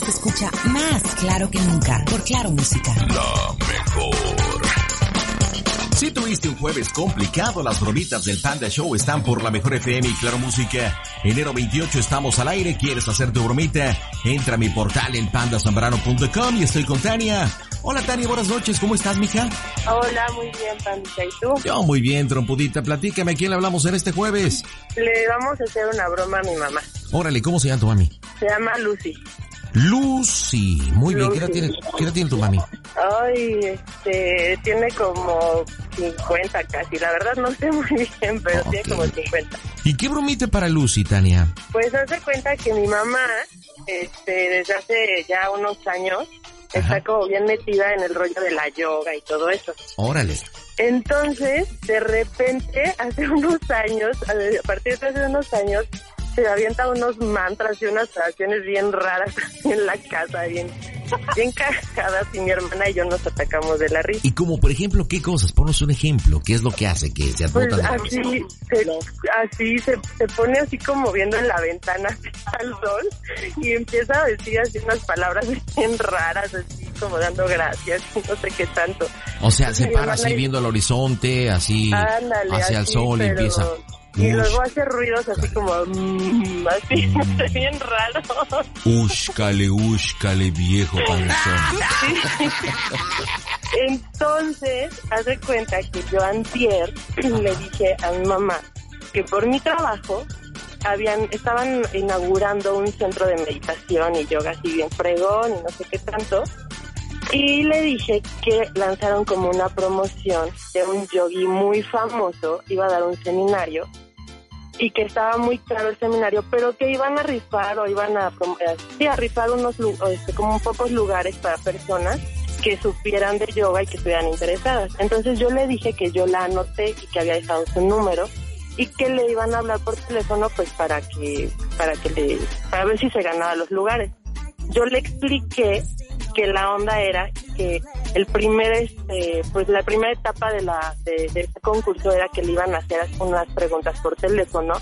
se escucha más claro que nunca por Claro Música. La mejor. Si tuviste un jueves complicado, las bromitas del Panda Show están por la mejor FM y Claro Música. Enero 28 estamos al aire. ¿Quieres hacer tu bromita? Entra a mi portal en pandasambrano.com y estoy con Tania. Hola Tania, buenas noches. ¿Cómo estás, mija? Hola, muy bien, Pandita. ¿Y tú? Yo muy bien, trompudita. Platícame, ¿a quién le hablamos en este jueves? Le vamos a hacer una broma a mi mamá. Órale, ¿cómo se llama tu mami? Se llama Lucy. Lucy. Muy bien, ¿qué edad tiene, qué edad tiene tu mami? Ay, este, tiene como 50 casi. La verdad no sé muy bien, pero tiene como 50. ¿Y qué bromita para Lucy, Tania? Pues hace cuenta que mi mamá, este, desde hace ya unos años, Ajá. está como bien metida en el rollo de la yoga y todo eso. Órale. Entonces, de repente, hace unos años, a partir de hace unos años, se avienta unos mantras y unas oraciones bien raras en la casa, bien, bien cagadas, y mi hermana y yo nos atacamos de la risa. Y como por ejemplo, ¿qué cosas? Ponos un ejemplo. ¿Qué es lo que hace? Que se Pues así, se, así se, se pone así como viendo en la ventana al sol y empieza a decir así unas palabras bien raras, así como dando gracias, no sé qué tanto. O sea, se para así viendo el horizonte, así Ándale, hacia el sol y empieza. Y luego hace ruidos así como... mm, así, bien raro. Úscale, úscale, viejo panzón. Entonces, hace cuenta que yo antier le dije a mi mamá que por mi trabajo habían estaban inaugurando un centro de meditación y yoga así bien fregón y no sé qué tanto. Y le dije que lanzaron como una promoción de un yogi muy famoso, iba a dar un seminario y que estaba muy caro el seminario, pero que iban a rifar o iban a, eh, sí, a rifar unos este, como pocos lugares para personas que supieran de yoga y que estuvieran interesadas. Entonces yo le dije que yo la anoté y que había dejado su número y que le iban a hablar por teléfono pues para que para que le para ver si se ganaba los lugares. Yo le expliqué que la onda era que el primer este pues la primera etapa de la de, de este concurso era que le iban a hacer unas preguntas por teléfono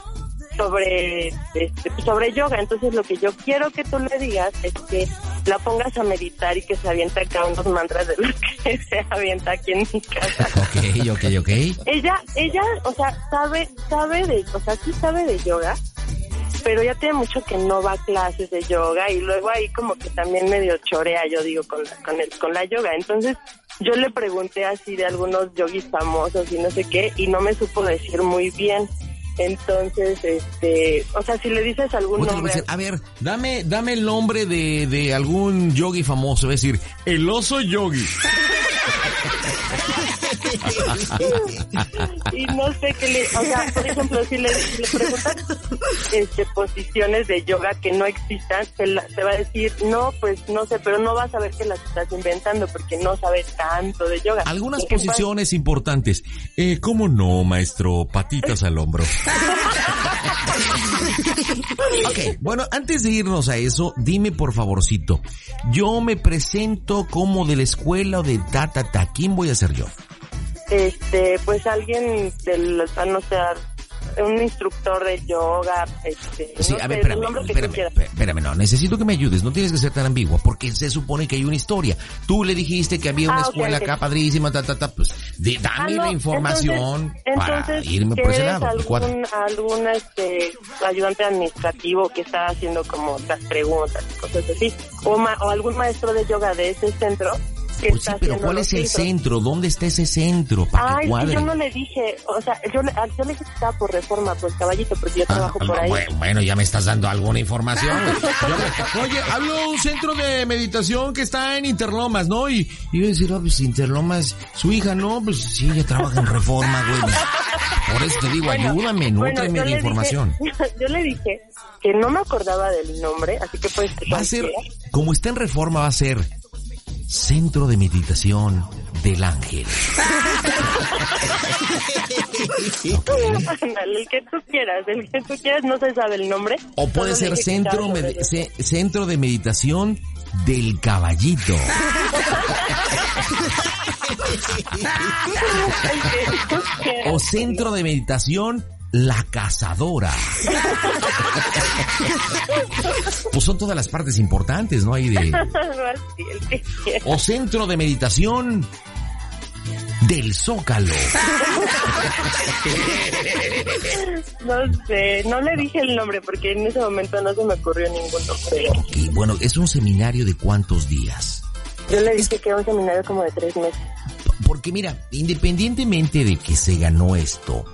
sobre este, sobre yoga entonces lo que yo quiero que tú le digas es que la pongas a meditar y que se avienta acá unos mantras de los que se avienta aquí en mi casa Ok, ok, ok. ella, ella, o sea, sabe, sabe de, o sea, sí sabe de yoga, pero ya tiene mucho que no va a clases de yoga y luego ahí como que también medio chorea, yo digo, con la, con el, con la yoga. Entonces, yo le pregunté así de algunos yogis famosos y no sé qué, y no me supo decir muy bien. Entonces, este, o sea, si le dices algún Otra nombre, vez, a ver, dame, dame el nombre de, de algún yogi famoso, es decir, el oso yogi. y no sé qué le, o sea, por ejemplo, si le, si le preguntas este, posiciones de yoga que no existan, se, la- se va a decir, no, pues no sé, pero no vas a ver que las estás inventando porque no sabes tanto de yoga. Algunas posiciones importantes. Eh, ¿cómo no, maestro? Patitas al hombro. ok, bueno, antes de irnos a eso, dime por favorcito, yo me presento como de la escuela o de ta, ta, ta, ¿quién voy a ser yo? Este, pues alguien del, no sé, un instructor de yoga, este, Sí, no a ver, sé, espérame, espérame, espérame, no, necesito que me ayudes, no tienes que ser tan ambigua, porque se supone que hay una historia. Tú le dijiste que había una Ah, escuela ok. acá padrísima, ta, ta, ta, pues, de- dame Ah, no, la información entonces, para entonces, irme por ese ¿qué lado, algún, algún este, ayudante administrativo que está haciendo como las preguntas cosas así? O, ma- o algún maestro de yoga de ese centro que Pues sí, pero ¿cuál es el centro? ¿Dónde está ese centro? Para Ay, que cuadre. yo no le dije, o sea, yo, le- yo le dije que estaba por reforma, pues caballito, porque yo Ah, trabajo por no, ahí. bueno, bueno, ya me estás dando alguna información. Me- Oye, hablo de un centro de meditación que está en Interlomas, ¿no? Y, y yo decir, ah, pues Interlomas, su hija, ¿no? Pues sí, ella trabaja en reforma, güey. Por eso te digo, Bueno, ayúdame, bueno, nútreme yo de información. Dije, yo le dije que no me acordaba del nombre, así que pues... Va a ser, como está en reforma, va a ser Centro de Meditación del Ángel. Ándale, el que tú quieras, el que tú quieras, no se sabe el nombre. O puede ser centro, centro de Meditación del Caballito. O Centro de Meditación la cazadora. pues son todas las partes importantes, ¿no? Hay de... o centro de meditación del Zócalo. No sé, no le dije el nombre porque en ese momento no se me ocurrió ningún nombre. Ok, bueno, es un seminario de cuántos días. Yo le dije que era un seminario como de tres meses. Porque mira, independientemente de que se ganó esto,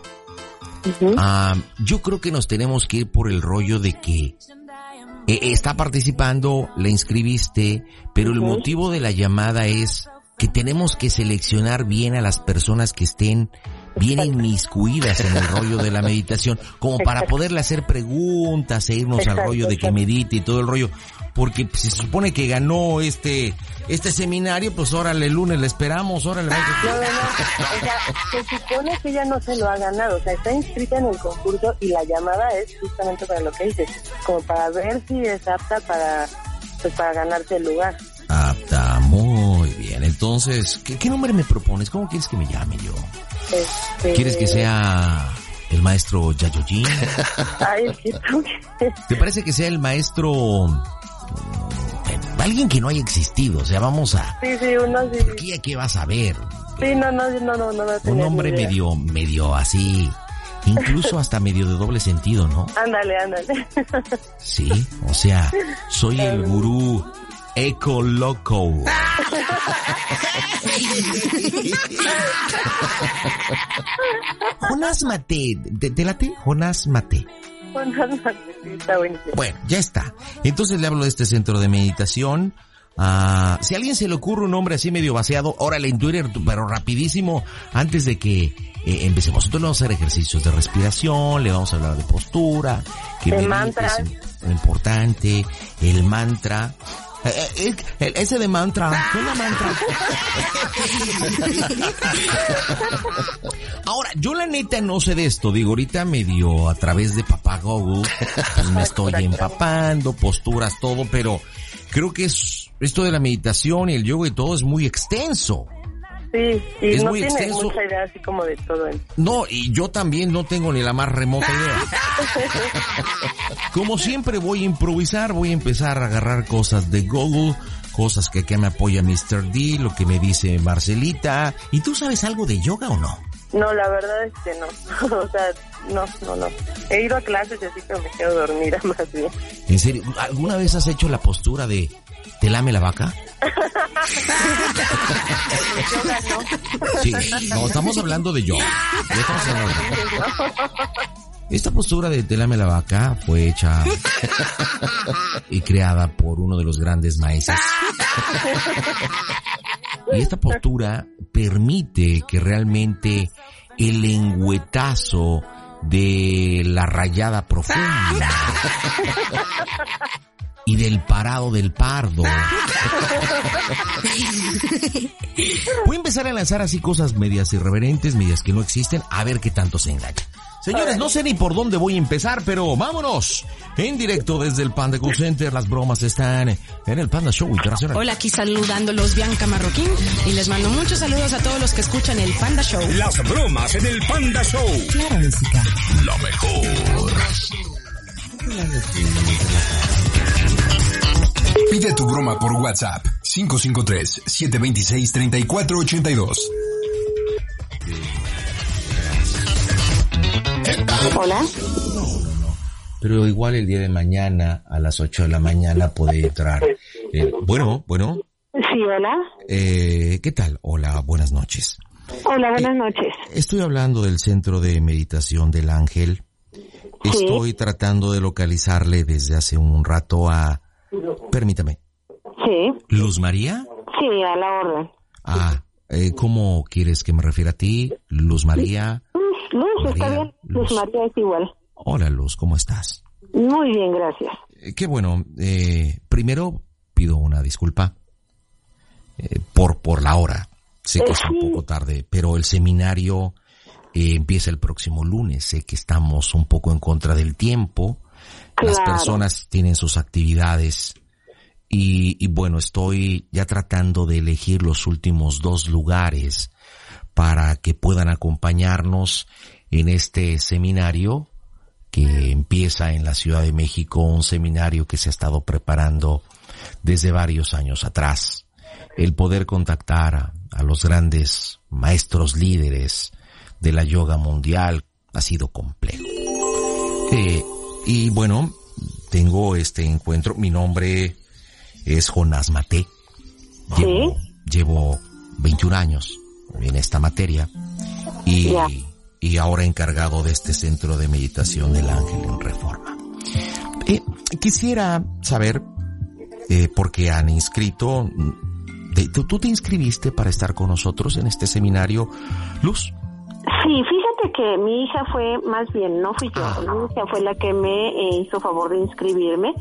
ah, yo creo que nos tenemos que ir por el rollo de que eh, está participando, la inscribiste, pero el motivo de la llamada es que tenemos que seleccionar bien a las personas que estén bien inmiscuidas en el rollo de la meditación, como para poderle hacer preguntas e irnos al rollo de que medite y todo el rollo, porque se supone que ganó este este seminario, pues órale, el lunes le esperamos, órale. No, no, no, o sea, se supone que ella no se lo ha ganado, o sea, está inscrita en el concurso y la llamada es justamente para lo que dices, como para ver si es apta para, pues para ganarse el lugar. Apta, muy bien. Entonces, ¿qué, nombre me propones? ¿Cómo quieres que me llame yo? Este... ¿Quieres que sea el maestro Yayojin? Ay, ¿Te parece que sea el maestro alguien que no haya existido, o sea, vamos a... Sí, sí, uno sí. ¿Qué, vas a ver? Sí, no, no, no, no, no, Un hombre medio, medio así, incluso hasta medio de doble sentido, ¿no? Ándale, ándale. Sí, o sea, soy el gurú Eco Loco. Jonás Mate, ¿te, late? Jonás Mate. Bueno, ya está. Entonces le hablo de este centro de meditación. Ah, si a alguien se le ocurre un nombre así medio vaciado, órale en Twitter, pero rapidísimo, antes de que eh, empecemos. Entonces le vamos a hacer ejercicios de respiración, le vamos a hablar de postura, que de mantra. es importante, el mantra. Eh, eh, ese de mantra. mantra? Ahora, yo la neta no sé de esto. Digo, ahorita medio a través de papá Google, pues me estoy empapando, posturas, todo, pero creo que es, esto de la meditación y el yoga y todo es muy extenso. Sí, y no tiene mucha idea así como de todo. No, y yo también no tengo ni la más remota idea. como siempre voy a improvisar, voy a empezar a agarrar cosas de Google, cosas que acá me apoya Mr. D, lo que me dice Marcelita. ¿Y tú sabes algo de yoga o no? No, la verdad es que no. o sea, no, no, no. He ido a clases y así pero me quedo dormida más bien. ¿En serio? ¿Alguna vez has hecho la postura de te lame la vaca? Sí, no, estamos hablando de yo. Esta postura de Telame la vaca fue hecha y creada por uno de los grandes maestros. Y esta postura permite que realmente el lengüetazo de la rayada profunda y del parado del pardo. Voy a empezar a lanzar así cosas medias irreverentes, medias que no existen, a ver qué tanto se engancha. Señores, no sé ni por dónde voy a empezar, pero vámonos. En directo desde el Panda Cool Center, las bromas están en el Panda Show Internacional. Hola, aquí saludándolos Bianca Marroquín y les mando muchos saludos a todos los que escuchan el Panda Show. Las bromas en el Panda Show. Claro, música. Lo mejor. Pide tu broma por WhatsApp 553 726 3482. Hola. Pero igual el día de mañana, a las 8 de la mañana, puede entrar. Eh, bueno, bueno. Sí, hola. Eh, ¿Qué tal? Hola, buenas noches. Hola, buenas eh, noches. Estoy hablando del Centro de Meditación del Ángel. Estoy tratando de localizarle desde hace un rato a... Permítame. Sí. ¿Luz María? Sí, a la orden. Ah, eh, ¿cómo quieres que me refiera a ti? ¿Luz María? Luz, está bien. Luz. María es igual. Hola, Luz, ¿cómo estás? Muy bien, gracias. Eh, qué bueno. Eh, primero pido una disculpa eh, por, por la hora. Sé que es un poco tarde, pero el seminario eh, empieza el próximo lunes. Sé que estamos un poco en contra del tiempo. Las personas tienen sus actividades. Y, y, bueno, estoy ya tratando de elegir los últimos dos lugares para que puedan acompañarnos en este seminario que empieza en la Ciudad de México, un seminario que se ha estado preparando desde varios años atrás. El poder contactar a, a los grandes maestros líderes de la yoga mundial ha sido complejo. Eh, y bueno, tengo este encuentro. Mi nombre es Jonás Mate. Llevo, llevo 21 años en esta materia y, y ahora encargado de este centro de meditación del ángel en reforma. Eh, quisiera saber eh, por qué han inscrito. ¿tú, ¿Tú te inscribiste para estar con nosotros en este seminario, Luz? Sí, fíjate que mi hija fue, más bien, no fui yo, Ah. mi hija fue la que me eh, hizo favor de inscribirme,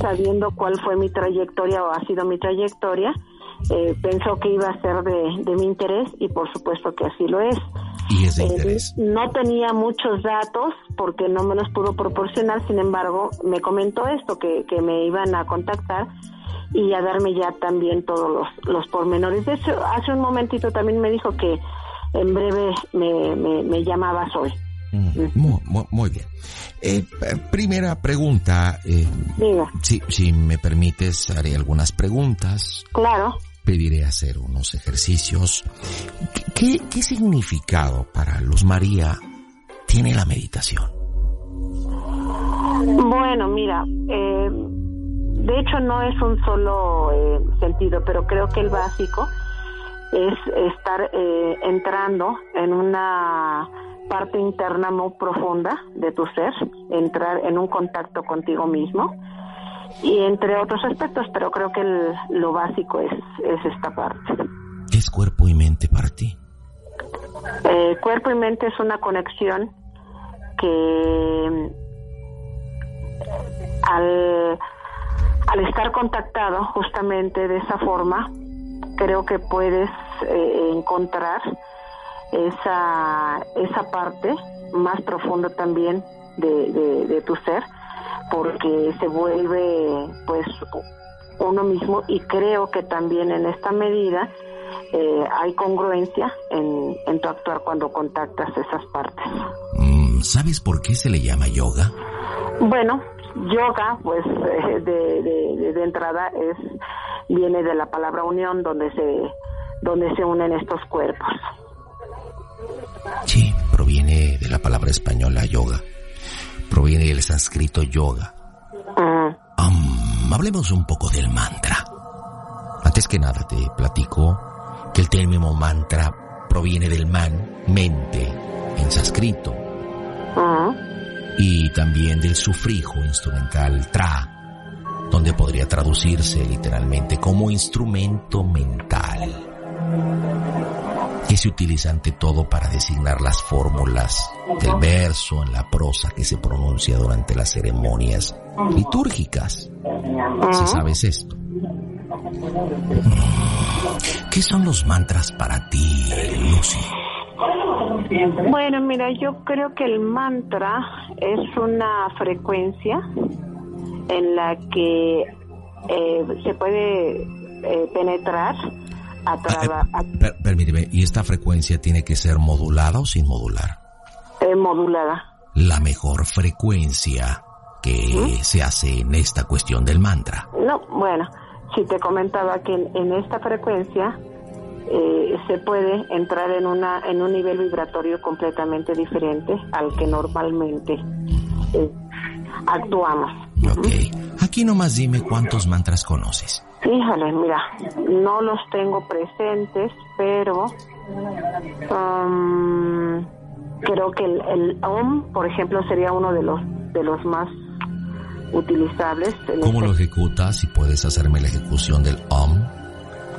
sabiendo cuál fue mi trayectoria o ha sido mi trayectoria. Eh, pensó que iba a ser de, de mi interés y por supuesto que así lo es. Y es de Eh, interés. no tenía muchos datos porque no me los pudo proporcionar, sin embargo, me comentó esto, que, que me iban a contactar y a darme ya también todos los, los pormenores. De hecho, hace un momentito también me dijo que en breve me, me, me llamabas hoy. Mm, Muy, muy- bien. Eh, primera pregunta, eh, Diga, si, si me permites, haré algunas preguntas. claro. Pediré hacer unos ejercicios. ¿Qué, qué, significado para Luz María tiene la meditación? Bueno, mira, eh, de hecho no es un solo eh, sentido, pero creo que el básico es estar eh, entrando en una parte interna muy profunda de tu ser, entrar en un contacto contigo mismo y entre otros aspectos, pero creo que el- lo básico es, es esta parte. ¿Qué es cuerpo y mente para ti? Eh, cuerpo y mente es una conexión que al, al estar contactado justamente de esa forma, creo que puedes eh, encontrar esa, esa parte más profunda también de, de- de tu ser, porque se vuelve pues uno mismo y creo que también en esta medida eh, hay congruencia en, en tu actuar cuando contactas esas partes. Mm, ¿Sabes por qué se le llama yoga? Bueno, yoga, pues de, de- de- de entrada es viene de la palabra unión, donde se donde se unen estos cuerpos. Sí, proviene de la palabra española yoga. Proviene del sánscrito yoga. Am, hablemos un poco del mantra. Antes que nada te platico que el término mantra proviene del man, mente, en sánscrito, mm, y también del sufrijo instrumental tra, donde podría traducirse literalmente como instrumento mental, que se utiliza ante todo para designar las fórmulas del verso en la prosa que se pronuncia durante las ceremonias litúrgicas. Si sabes esto. ¿Qué son los mantras para ti, Lucy? Bueno, mira, yo creo que el mantra es una frecuencia en la que eh, se puede eh, penetrar a través Per- permíteme, ¿y esta frecuencia tiene que ser modulada o sin modular? modulada. La mejor frecuencia que se hace en esta cuestión del mantra. No, bueno, si te comentaba que en, en esta frecuencia eh, se puede entrar en una en un nivel vibratorio completamente diferente al que normalmente eh, actuamos. Ok. Aquí nomás dime cuántos mantras conoces. Híjole, mira, no los tengo presentes, pero um, creo que el, el OM, por ejemplo, sería uno de los de los más utilizables. ¿Cómo este- lo ejecutas? Si puedes hacerme la ejecución del OM.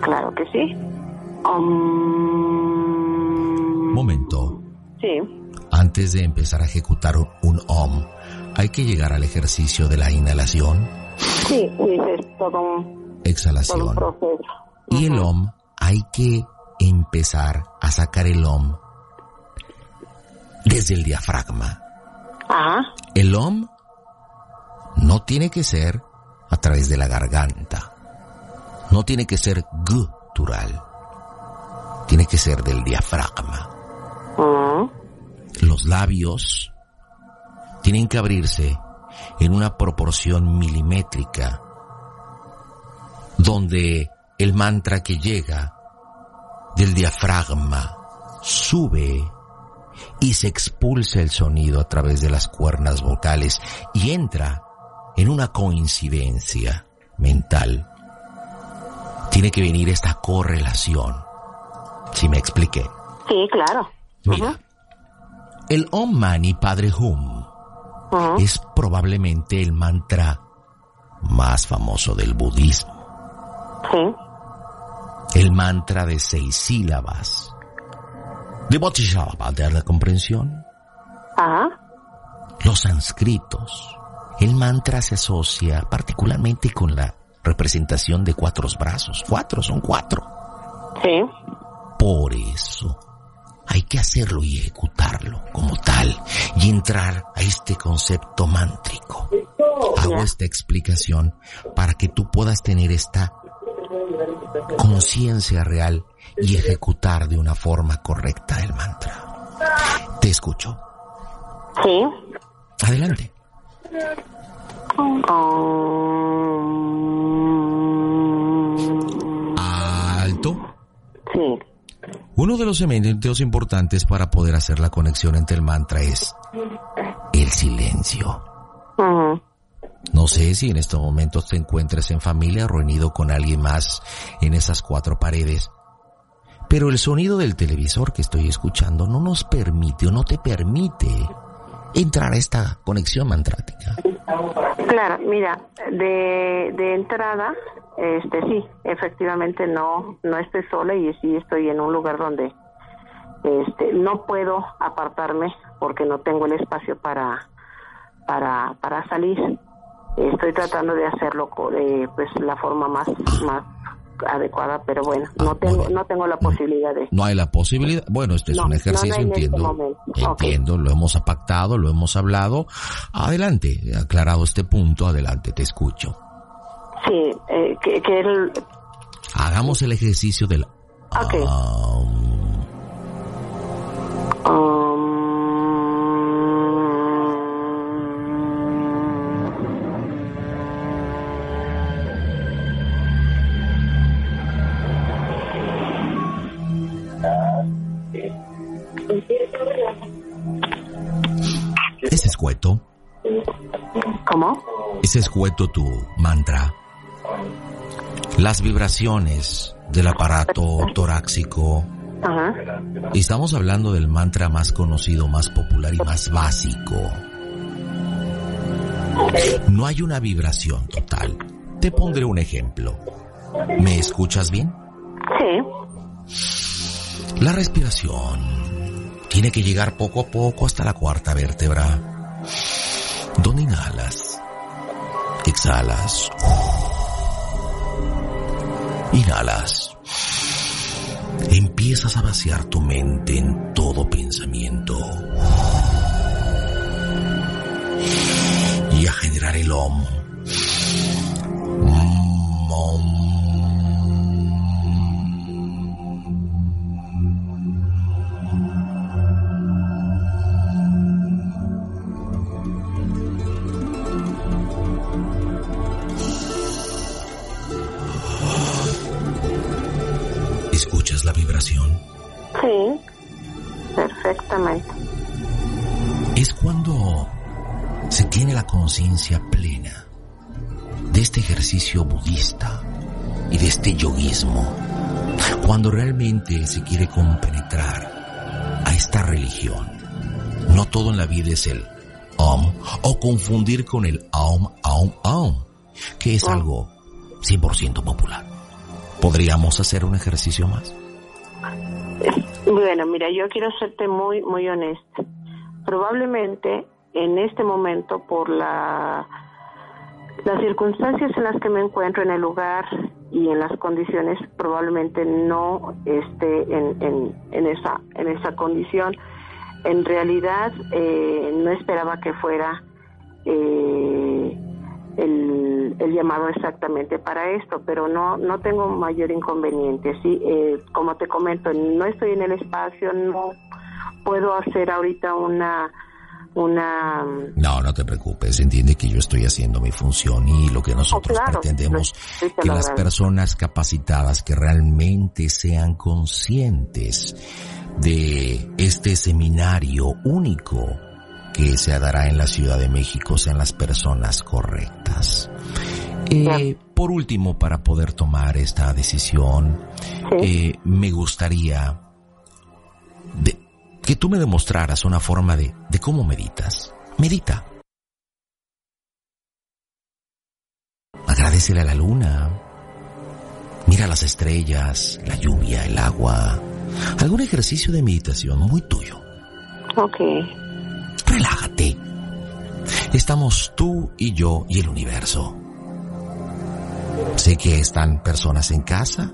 Claro que sí. Um, Momento. sí. Antes de empezar a ejecutar un, OM, hay que llegar al ejercicio de la inhalación, Sí, sí, es todo un, todo un exhalación. Y el OM, hay que empezar a sacar el OM desde el diafragma. Ajá. El OM no tiene que ser a través de la garganta. No tiene que ser gutural. Tiene que ser del diafragma. Lo los labios tienen que abrirse en una proporción milimétrica, donde el mantra que llega del diafragma sube y se expulsa el sonido a través de las cuerdas vocales y entra en una coincidencia mental. Tiene que venir esta correlación. Si me expliqué. Sí, claro. Mira, el Om Mani Padre Hum es probablemente el mantra más famoso del budismo. Sí. El mantra de seis sílabas. De Bodhisattva de la comprensión. Ajá. Los sánscritos. El mantra se asocia particularmente con la representación de cuatro brazos. Cuatro, son cuatro. Sí. Por eso hay que hacerlo y ejecutarlo como tal y entrar a este concepto mántrico. Hago esta explicación para que tú puedas tener esta conciencia real y ejecutar de una forma correcta el mantra. Te escucho. Sí. Adelante. Alto. sí. Uno de los elementos importantes para poder hacer la conexión entre el mantra es el silencio. No sé si en estos momentos te encuentres en familia reunido con alguien más en esas cuatro paredes. Pero el sonido del televisor que estoy escuchando no nos permite o no te permite entrar a esta conexión mantrática. Claro, mira, de, de entrada, este sí, efectivamente no no estoy sola y sí estoy en un lugar donde este no puedo apartarme porque no tengo el espacio para para para salir. Estoy tratando de hacerlo de pues la forma más más adecuada, pero bueno, Ah, no tengo no tengo la posibilidad de No hay la posibilidad. Bueno, este es No, un no, no ejercicio, este entiendo. Entiendo, lo hemos pactado, lo hemos hablado. Adelante, aclarado este punto, adelante, te escucho. Sí, eh, que, que el, Hagamos el ejercicio del... Ok. Um, escueto? ¿Cómo? ¿Es escueto tu mantra? Las vibraciones del aparato torácico. Ajá. Estamos hablando del mantra más conocido, más popular y más básico. No hay una vibración total. Te pondré un ejemplo. ¿Me escuchas bien? Sí. La respiración tiene que llegar poco a poco hasta la cuarta vértebra, donde inhalas, exhalas, inhalas, empiezas a vaciar tu mente en todo pensamiento. Y a generar el om. Mm, conciencia plena de este ejercicio budista y de este yoguismo. Cuando realmente se quiere compenetrar a esta religión. No todo en la vida es el Om o confundir con el Aum, Aum, Aum, que es algo 100% popular. ¿Podríamos hacer un ejercicio más? Bueno, mira, yo quiero serte muy, muy honesta. Probablemente en este momento, por la, las circunstancias en las que me encuentro en el lugar y en las condiciones, probablemente no esté en, en, en esa, en esa condición. En realidad, eh, no esperaba que fuera eh, el, el llamado exactamente para esto, pero no no tengo mayor inconveniente. Sí, eh, como te comento, no estoy en el espacio, no puedo hacer ahorita una una no no te preocupes entiende que yo estoy haciendo mi función y lo que nosotros Oh, claro. pretendemos te que las personas capacitadas que realmente sean conscientes de este seminario único que se dará en la Ciudad de México sean las personas correctas. Eh, por último, para poder tomar esta decisión, eh, me gustaría de- que tú me demostraras una forma de, de cómo meditas. Medita. Agradecele a la luna. Mira las estrellas, la lluvia, el agua. Algún ejercicio de meditación muy tuyo. Ok. Relájate. Estamos tú y yo y el universo. Sé que están personas en casa,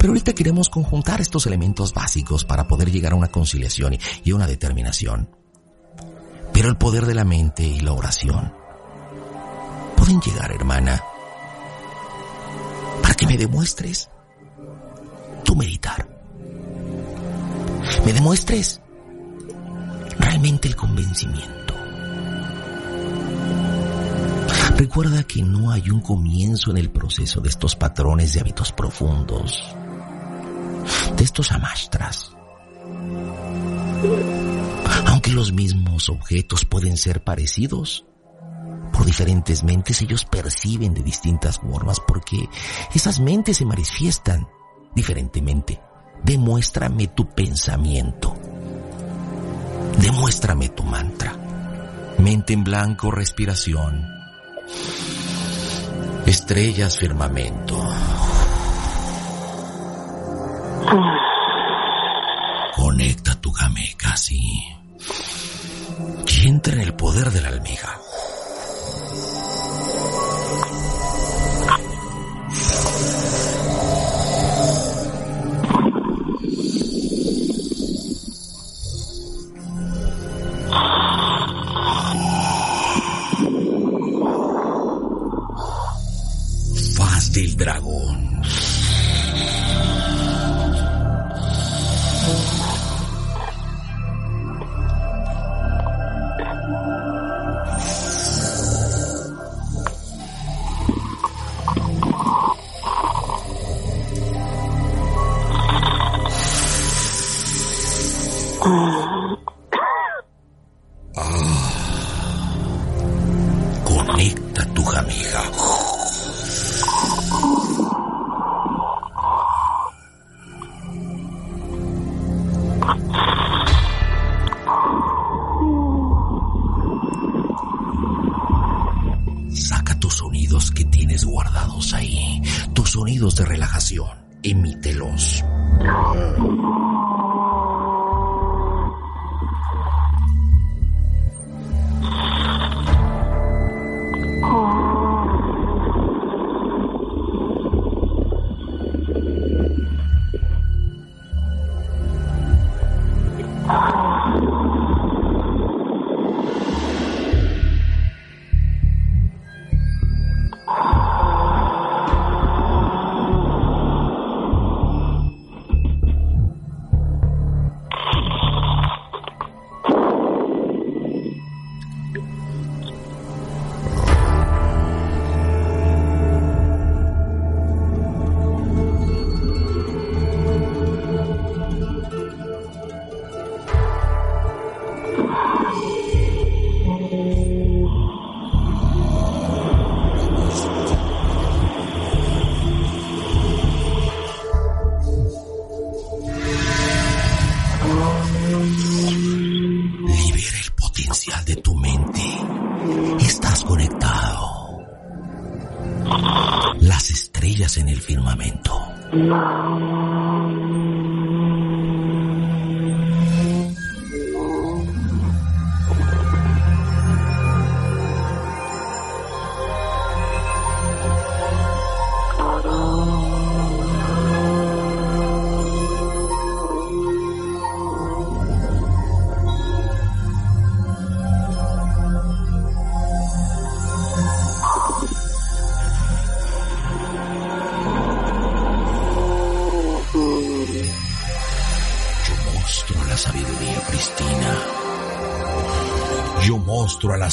pero ahorita queremos conjuntar estos elementos básicos para poder llegar a una conciliación y- una determinación. Pero el poder de la mente y la oración pueden llegar, hermana, para que me demuestres tu meditar. Me demuestres realmente el convencimiento. Recuerda que no hay un comienzo en el proceso de estos patrones de hábitos profundos, de estos amastras. Aunque los mismos objetos pueden ser parecidos, por diferentes mentes ellos perciben de distintas formas porque esas mentes se manifiestan diferentemente. Demuéstrame tu pensamiento. Demuéstrame tu mantra. Mente en blanco, respiración. Estrellas, firmamento. Conecta tu game casi. Y entra en el poder de la almiga.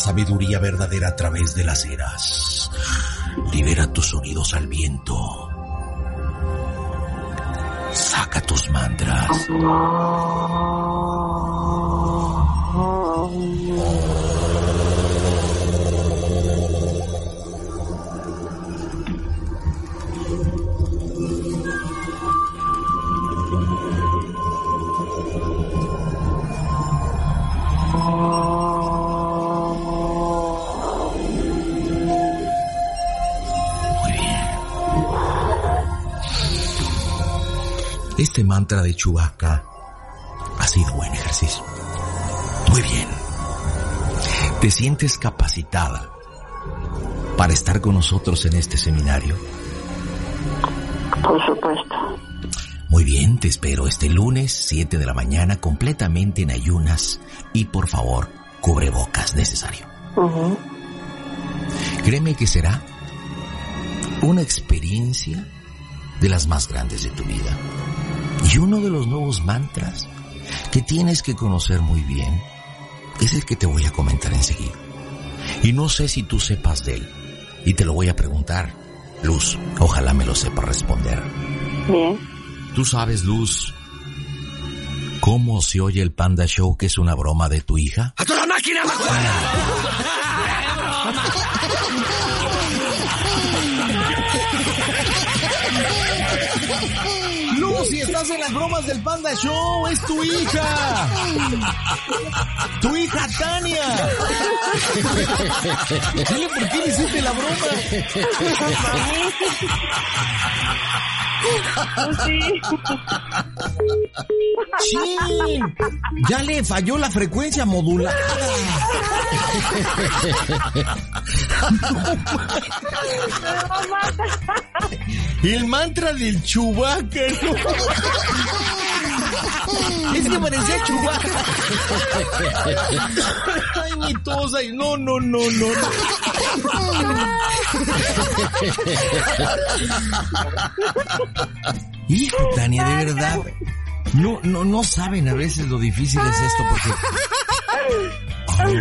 Sabiduría verdadera a través de las eras. Este mantra de Chewbacca ha sido buen ejercicio. Muy bien. ¿Te sientes capacitada para estar con nosotros en este seminario? Por supuesto. Muy bien, te espero este lunes, 7 de la mañana, completamente en ayunas y por favor, cubre bocas necesario. Ujú. Créeme que será una experiencia de las más grandes de tu vida. Y uno de los nuevos mantras que tienes que conocer muy bien es el que te voy a comentar enseguida. Y no sé si tú sepas de él. Y te lo voy a preguntar. Luz, ojalá me lo sepa responder. Bien. ¿Tú sabes, Luz, cómo se oye el Panda Show que es una broma de tu hija? ¡A toda máquina, estás en las bromas del Panda Show, es tu hija. Tu hija Tania. Dile por qué le hiciste la broma. Sí. Ya le falló la frecuencia modulada. El mantra del Chubaca, ¿no? Es que parecía Chubaca. Ay, mi tosa. No, no, no, no. Hijo, Tania, de verdad. No, no, no saben a veces lo difícil es esto porque. Ay,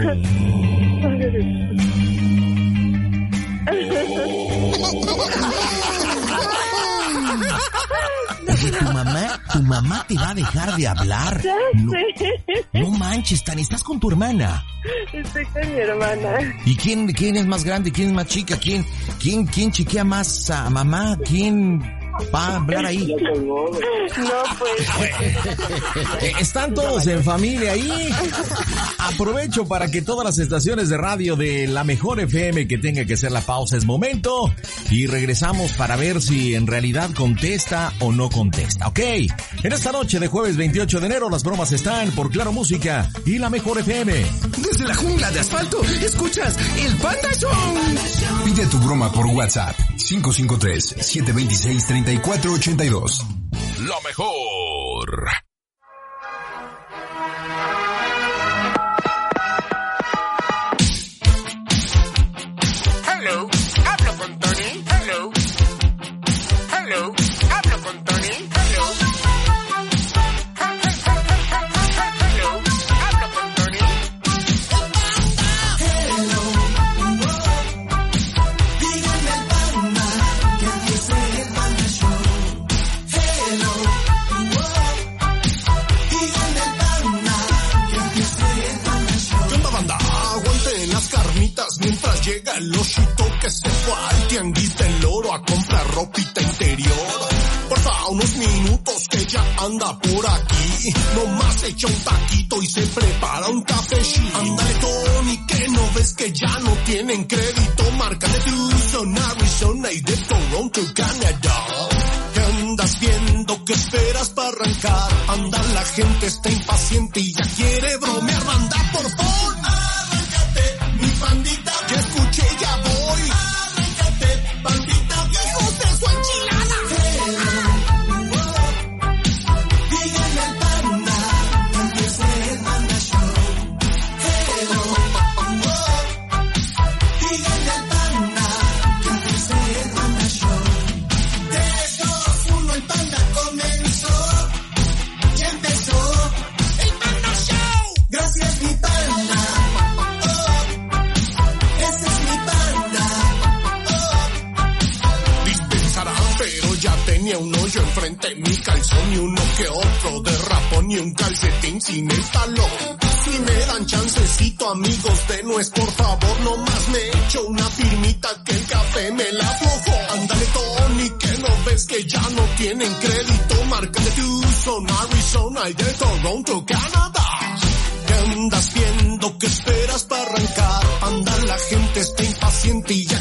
tu mamá, te va a dejar de hablar. No, no manches, Tania, estás con tu hermana. Estoy con mi hermana. ¿Y quién, quién es más grande? ¿Quién es más chica? ¿Quién, quién, quién chiquea más a mamá? ¿Quién va a hablar ahí? No, pues. Eh, Están todos en familia ahí. Aprovecho para que todas las estaciones de radio de la mejor FM que tenga que hacer la pausa es momento y regresamos para ver si en realidad contesta o no contesta, ¿ok? En esta noche de jueves 28 de enero las bromas están por Claro Música y la mejor FM. Desde la jungla de asfalto, escuchas el Panda Show. Pide tu broma por WhatsApp 553-726-3482. La mejor. Que se fue al tianguis del oro a comprar ropita interior. Porfa, unos minutos que ya anda por aquí. Nomás echa un taquito y se prepara un cafecito. Ándale, Tony, que no ves que ya no tienen crédito. Marca de Tucson, Arizona y de Toronto, Canadá. ¿Qué andas viendo? ¿Qué esperas para arrancar? Anda, la gente está impaciente y ya quiere bromear. Manda, por favor. Que otro derrapón y un calcetín sin el talón. Si me dan chancecito amigos de no es por favor, nomás me echo una firmita que el café me la aflojó. Ándale Tony, que no ves que ya no tienen crédito, marca de Tucson, Arizona y de Toronto, Canadá. ¿Qué andas viendo? ¿Qué esperas para arrancar? Anda, la gente está impaciente y ya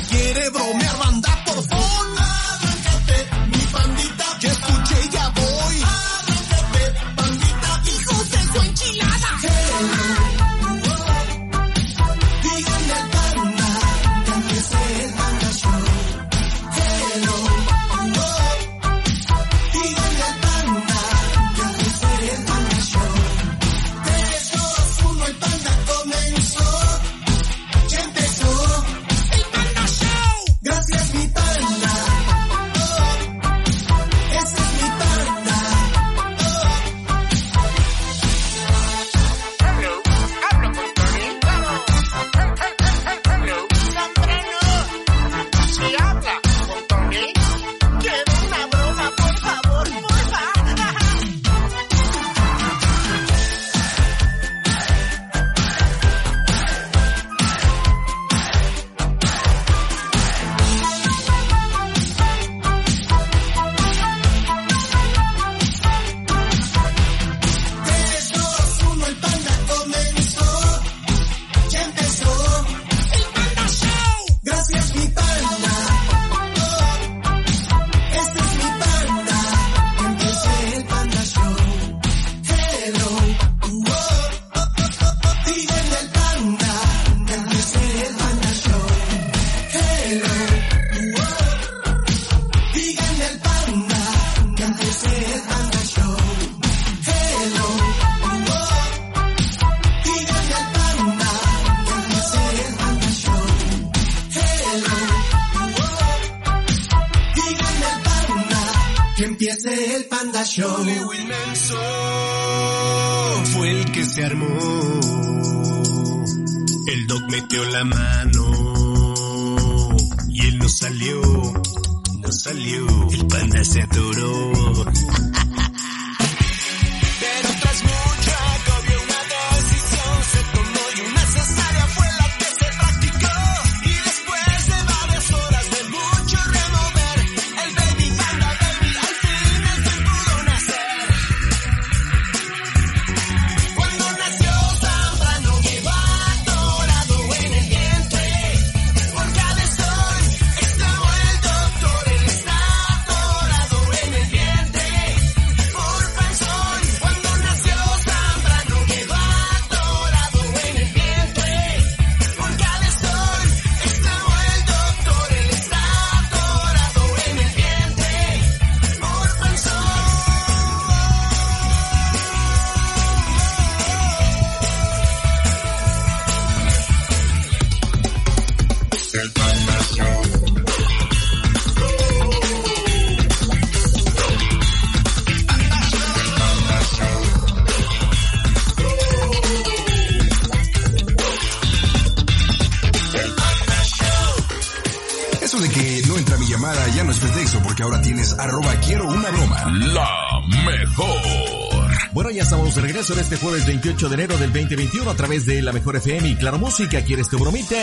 2021 a través de La Mejor FM y Claro Música. ¿Quieres tu bromita?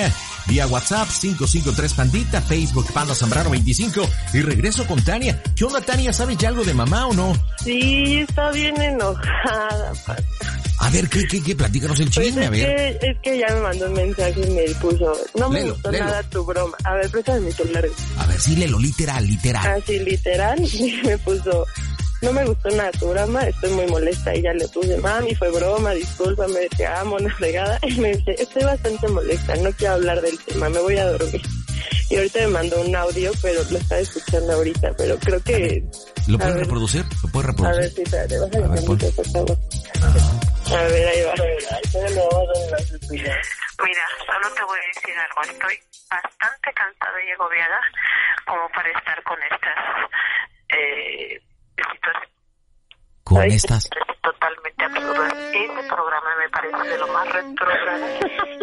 Vía WhatsApp 553 Pandita, Facebook Panda Zambrano 25 y regreso con Tania. ¿Qué onda Tania? ¿Sabes ya algo de mamá o no? Sí, está bien enojada. A ver, ¿qué, qué, qué? Platícanos el Pues chisme, a ver. que, es que ya me mandó un mensaje y me puso, no me gustó nada tu broma. A ver, préstame mi celular. A ver, sí, léelo, literal, literal. Así literal, y me puso, no me gustó nada tu broma, estoy muy molesta. Y ya le puse, mami, fue broma, discúlpame, te amo, una fregada. Y me dice, estoy bastante molesta, no quiero hablar del tema, me voy a dormir. Y ahorita me mandó un audio, pero lo estaba escuchando ahorita, pero creo que... ¿Lo a puedes ver, reproducir? ¿Lo puedes A reproducir? ver, sí, espérate, vas a A ver, pon. por favor. A ver, ahí va. Mira, solo te voy a decir algo. Estoy bastante cansada y agobiada como para estar con estas eh, Con Ay, estas... totalmente absurdas. Este programa me parece de lo más retrógrado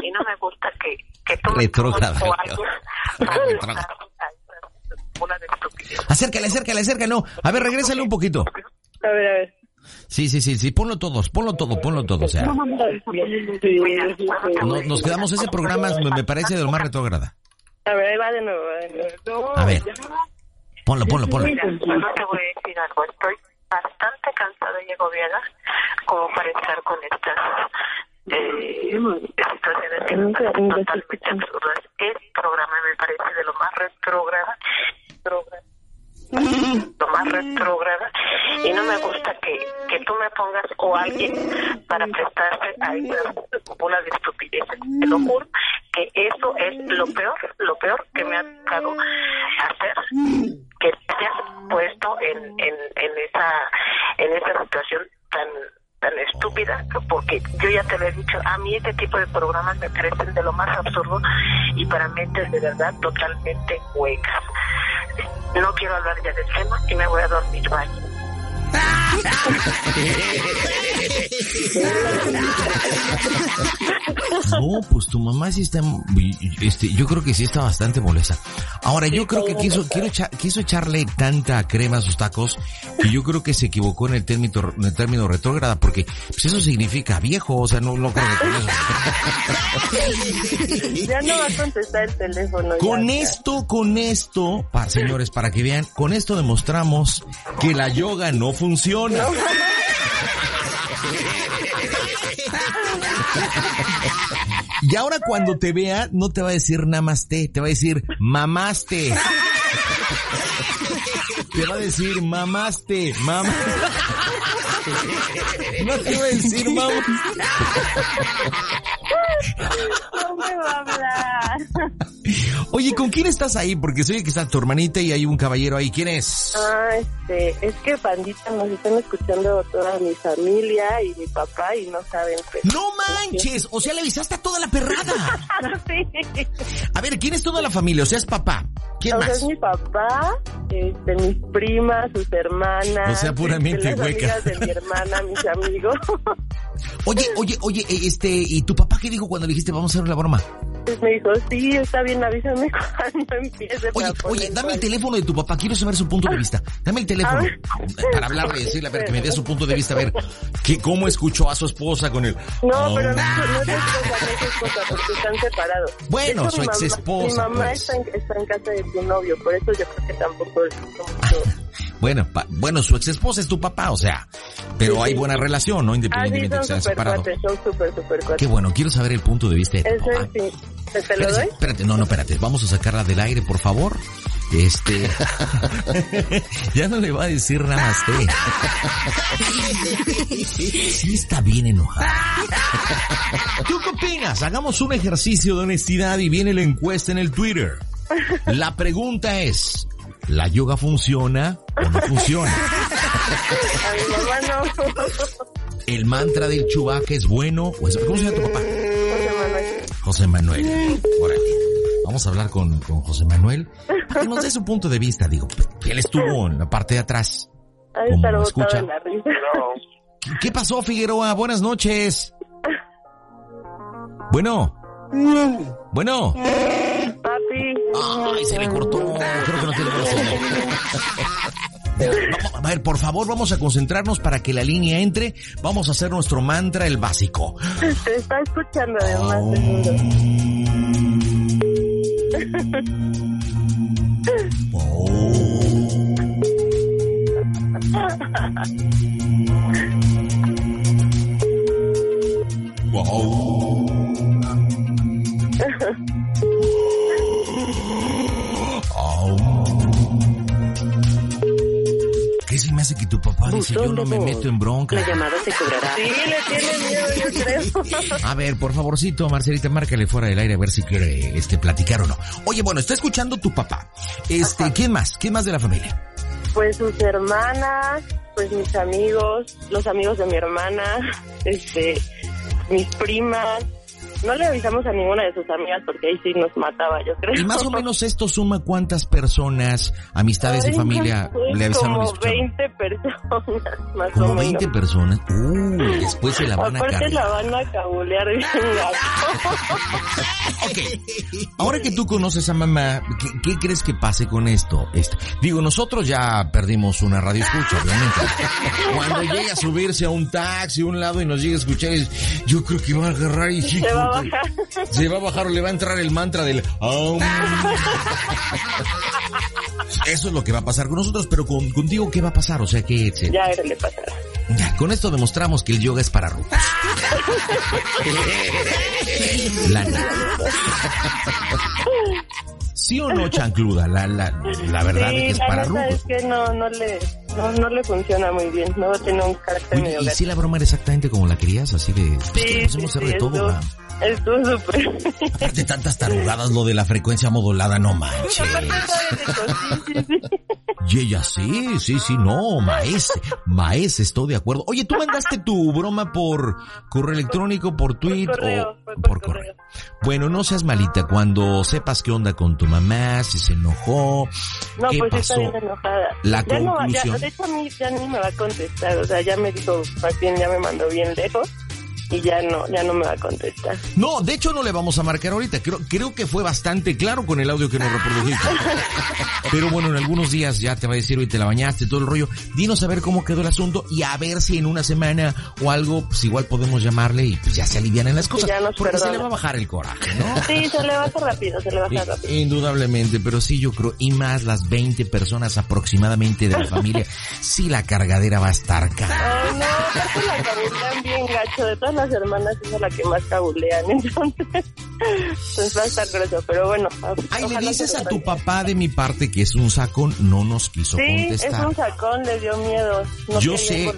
y no me gusta que, que me Retrógrado. Acércale, acércale, acércale, no. A ver, regrésale un poquito. A ver, a ver. Sí, sí, sí, sí, ponlo todos, ponlo todo, ponlo todo, o sea. no- nos quedamos, ese programa me, me parece de lo más retrógrada. A ver, ahí va de nuevo. va de nuevo. A ver, ponlo, ponlo, ponlo. Mira, no te voy a decir algo. Estoy bastante cansada y agobiada como para estar con estas eh, situaciones que me parecen totalmente absurdas. El programa me parece de lo más retrógrada, lo más retrógrada y no me gusta que, que tú me pongas o alguien para prestarse a esa bola de estupideces. Te lo juro eso es lo peor, lo peor que me ha tocado hacer que te hayas puesto en, en, en esa en esa situación tan tan estúpida porque yo ya te lo he dicho a mí este tipo de programas me parecen de lo más absurdo y para mentes de verdad totalmente huecas. No quiero hablar ya del tema y me voy a dormir bye No, pues tu mamá sí está, este, yo creo que sí está bastante molesta. Ahora, yo creo que quiso, quiero quiso echarle tanta crema a sus tacos que yo creo que se equivocó en el término, en el término retrógrada, porque pues eso significa viejo, o sea, no, no creo que con eso. Ya no va a contestar el teléfono. Con ya. esto, con esto, pa- señores, para que vean, con esto demostramos que la yoga no funciona. Y ahora cuando te vea, no te va a decir namaste, te va a decir mamaste. Te va a decir mamaste, mamá. No te va a decir mamá. A hablar. Oye, ¿con quién estás ahí? Porque soy que está tu hermanita y hay un caballero ahí. ¿Quién es? Ah, este, es que pandita nos están escuchando toda mi familia y mi papá y no saben. pues. ¡No manches! O sea, le avisaste a toda la perrada. sí. A ver, ¿quién es toda la familia? O sea, es papá. ¿Quién O sea, más? es mi papá, este, mis primas, sus hermanas. O sea, puramente las hueca. amigas de mi hermana, mis amigos. Oye, oye, oye, este, ¿y tu papá qué dijo cuando le dijiste vamos a hacer la broma? Me dijo, sí, está bien, avísame cuando empiece. Oye, oye, dame el radio". teléfono de tu papá, quiero saber su punto de vista. Dame el teléfono para hablarle, decirle, a ver, que me dé su punto de vista, a ver, que, cómo escuchó a su esposa con el... No, pero no, no es esposa, no es esposa, porque están separados. Bueno, hecho, su mi mamá- exesposa, Mi mamá pues. está, en, está en casa de tu novio, por eso yo creo que tampoco mucho. Bueno, pa- bueno, su ex esposa es tu papá, o sea, pero Sí, hay buena relación, ¿no? Ah, Independientemente de son que se hayan súper separado. cuates, son súper, súper Qué bueno, quiero saber el punto de vista de tu Eso papá. sí. ¿Te, te lo Espérate, doy? espérate, no, no, espérate, vamos a sacarla del aire, por favor. Este, ya no le va a decir namaste. Sí está bien enojada. ¿Tú qué opinas? Hagamos un ejercicio de honestidad y viene la encuesta en el Twitter. La pregunta es, ¿la yoga funciona o no funciona? A mi mamá no. ¿El mantra del chubaca es bueno o es... ¿Cómo se llama tu papá? José Manuel. José Manuel. Órale. Vamos a hablar con, con José Manuel para que nos dé su punto de vista. Digo, él estuvo en la parte de atrás. Ahí ¿Cómo está escucha? en la risa. ¿Qué- ¿Qué pasó, Figueroa? Buenas noches. Bueno. Bueno. Papi. Ay, se le cortó. Creo que no tiene. Vamos, a ver, por favor, vamos a concentrarnos para que la línea entre. Vamos a hacer nuestro mantra, el básico. Te está escuchando además, seguro. ¿Qué se me hace que tu papá dice yo no me meto en bronca? llamada se cobrará. Sí, le tiene miedo, yo creo. A ver, por favorcito, Marcelita, márcale fuera del aire a ver si quiere este platicar o no. Oye, bueno, está escuchando tu papá. Este, ¿quién más? ¿Quién más de la familia? Pues sus hermanas, pues mis amigos, los amigos de mi hermana, este, mis primas, no le avisamos a ninguna de sus amigas porque ahí sí nos mataba, yo creo. Y más o menos esto suma cuántas personas, amistades de Ay, familia pues, le avisaron y Como escucharon. 20 personas, más Como o 20 menos. personas. Uh, después se la van a Aparte la van a cabulear bien. Ok. Ahora que tú conoces a mamá, ¿qué, qué crees que pase con esto? Este, digo, nosotros ya perdimos una radio escucha, obviamente. Cuando llegue a subirse a un taxi, a un lado y nos llegue a escuchar, es- yo creo que va a agarrar y Se va bajar. Se va a bajar o le va a entrar el mantra del. Eso es lo que va a pasar con nosotros, pero con, contigo, ¿qué va a pasar? O sea, que Ya era le pasará. ya, con esto demostramos que el yoga es para rucos. ¿Sí o no, chancluda? La, la, la verdad es que es para rucos. es que no, no le, no, no le funciona muy bien. No tiene un carácter Oye, medio ¿y si la broma era exactamente como la querías? Así de, pues que Sí, hacer de todo, estuvo- súper. Aparte tantas tarugadas, lo de la frecuencia modulada, no manches. Y ella sí, sí, sí, no, maese, maese, estoy de acuerdo. Oye, ¿tú mandaste tu broma por correo electrónico, por tweet correo, o por correo? Bueno, no seas malita, cuando sepas qué onda con tu mamá, si se enojó, No, qué pues pasó. está bien enojada. La ya no, ya, conclusión. de hecho a mí ya ni me va a contestar, o sea, ya me dijo, más bien ya me mandó bien lejos y ya no, ya no me va a contestar. No, de hecho no le vamos a marcar ahorita. Creo, creo que fue bastante claro con el audio que nos reprodujiste. Pero bueno, en algunos días ya te va a decir, hoy te la bañaste, todo el rollo. Dinos a ver cómo quedó el asunto y a ver si en una semana o algo, pues igual podemos llamarle y pues ya se alivianan las cosas. ya nos porque se le va a bajar el coraje, ¿no? Sí, se le baja rápido, se le baja rápido. Indudablemente, pero sí yo creo, y más las 20 personas aproximadamente de la familia, sí la cargadera va a estar cara. Ay, no, la bien gacho, de todas las hermanas es la que más cabulean, entonces, pues va a estar grueso, pero bueno. Ay, le dices a tu papá de mi parte que es un sacón, no nos quiso Sí, es contestar. un sacón, le dio miedo. No Yo sé.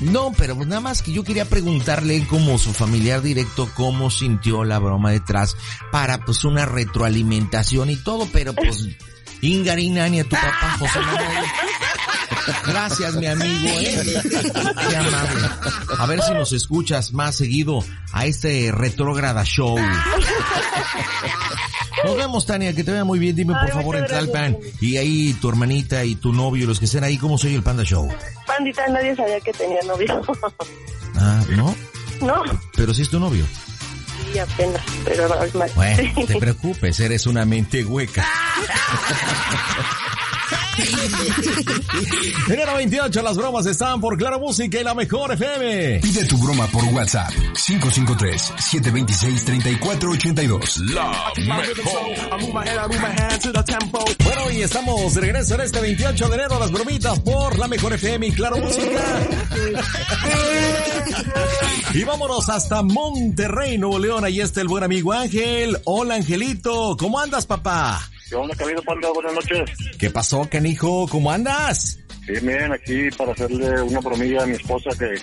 No, pero pues nada más que yo quería preguntarle como su familiar directo cómo sintió la broma detrás para pues una retroalimentación y todo, pero pues Ingarinani a tu papá, José Manuel. Gracias, mi amigo, ¿eh? Qué amable. A ver si nos escuchas más seguido a este retrógrada show. Nos vemos, Tania, que te vea muy bien. Dime, por favor, en Tlalpan. Y ahí tu hermanita y tu novio, los que estén ahí, ¿cómo soy el Panda Show? Pandita, nadie sabía que tenía novio. Ah, ¿no? no, Pero sí es tu novio. sí, apenas, pero más. Bueno, no te preocupes, eres una mente hueca. Enero 28, las bromas están por Clara Música y la mejor FM. Pide tu broma por WhatsApp 553-726-3482. La Bueno, y estamos de regreso en este 28 de enero, las bromitas por la mejor FM y Claro Música. y vámonos hasta Monterrey, Nuevo León. Ahí está el buen amigo Ángel. Hola, Angelito. ¿Cómo andas, papá? ¿Qué onda, Camilo Panda? Buenas noches. ¿Qué pasó, canijo? ¿Cómo andas? Bien, bien, aquí para hacerle una bromilla a mi esposa que,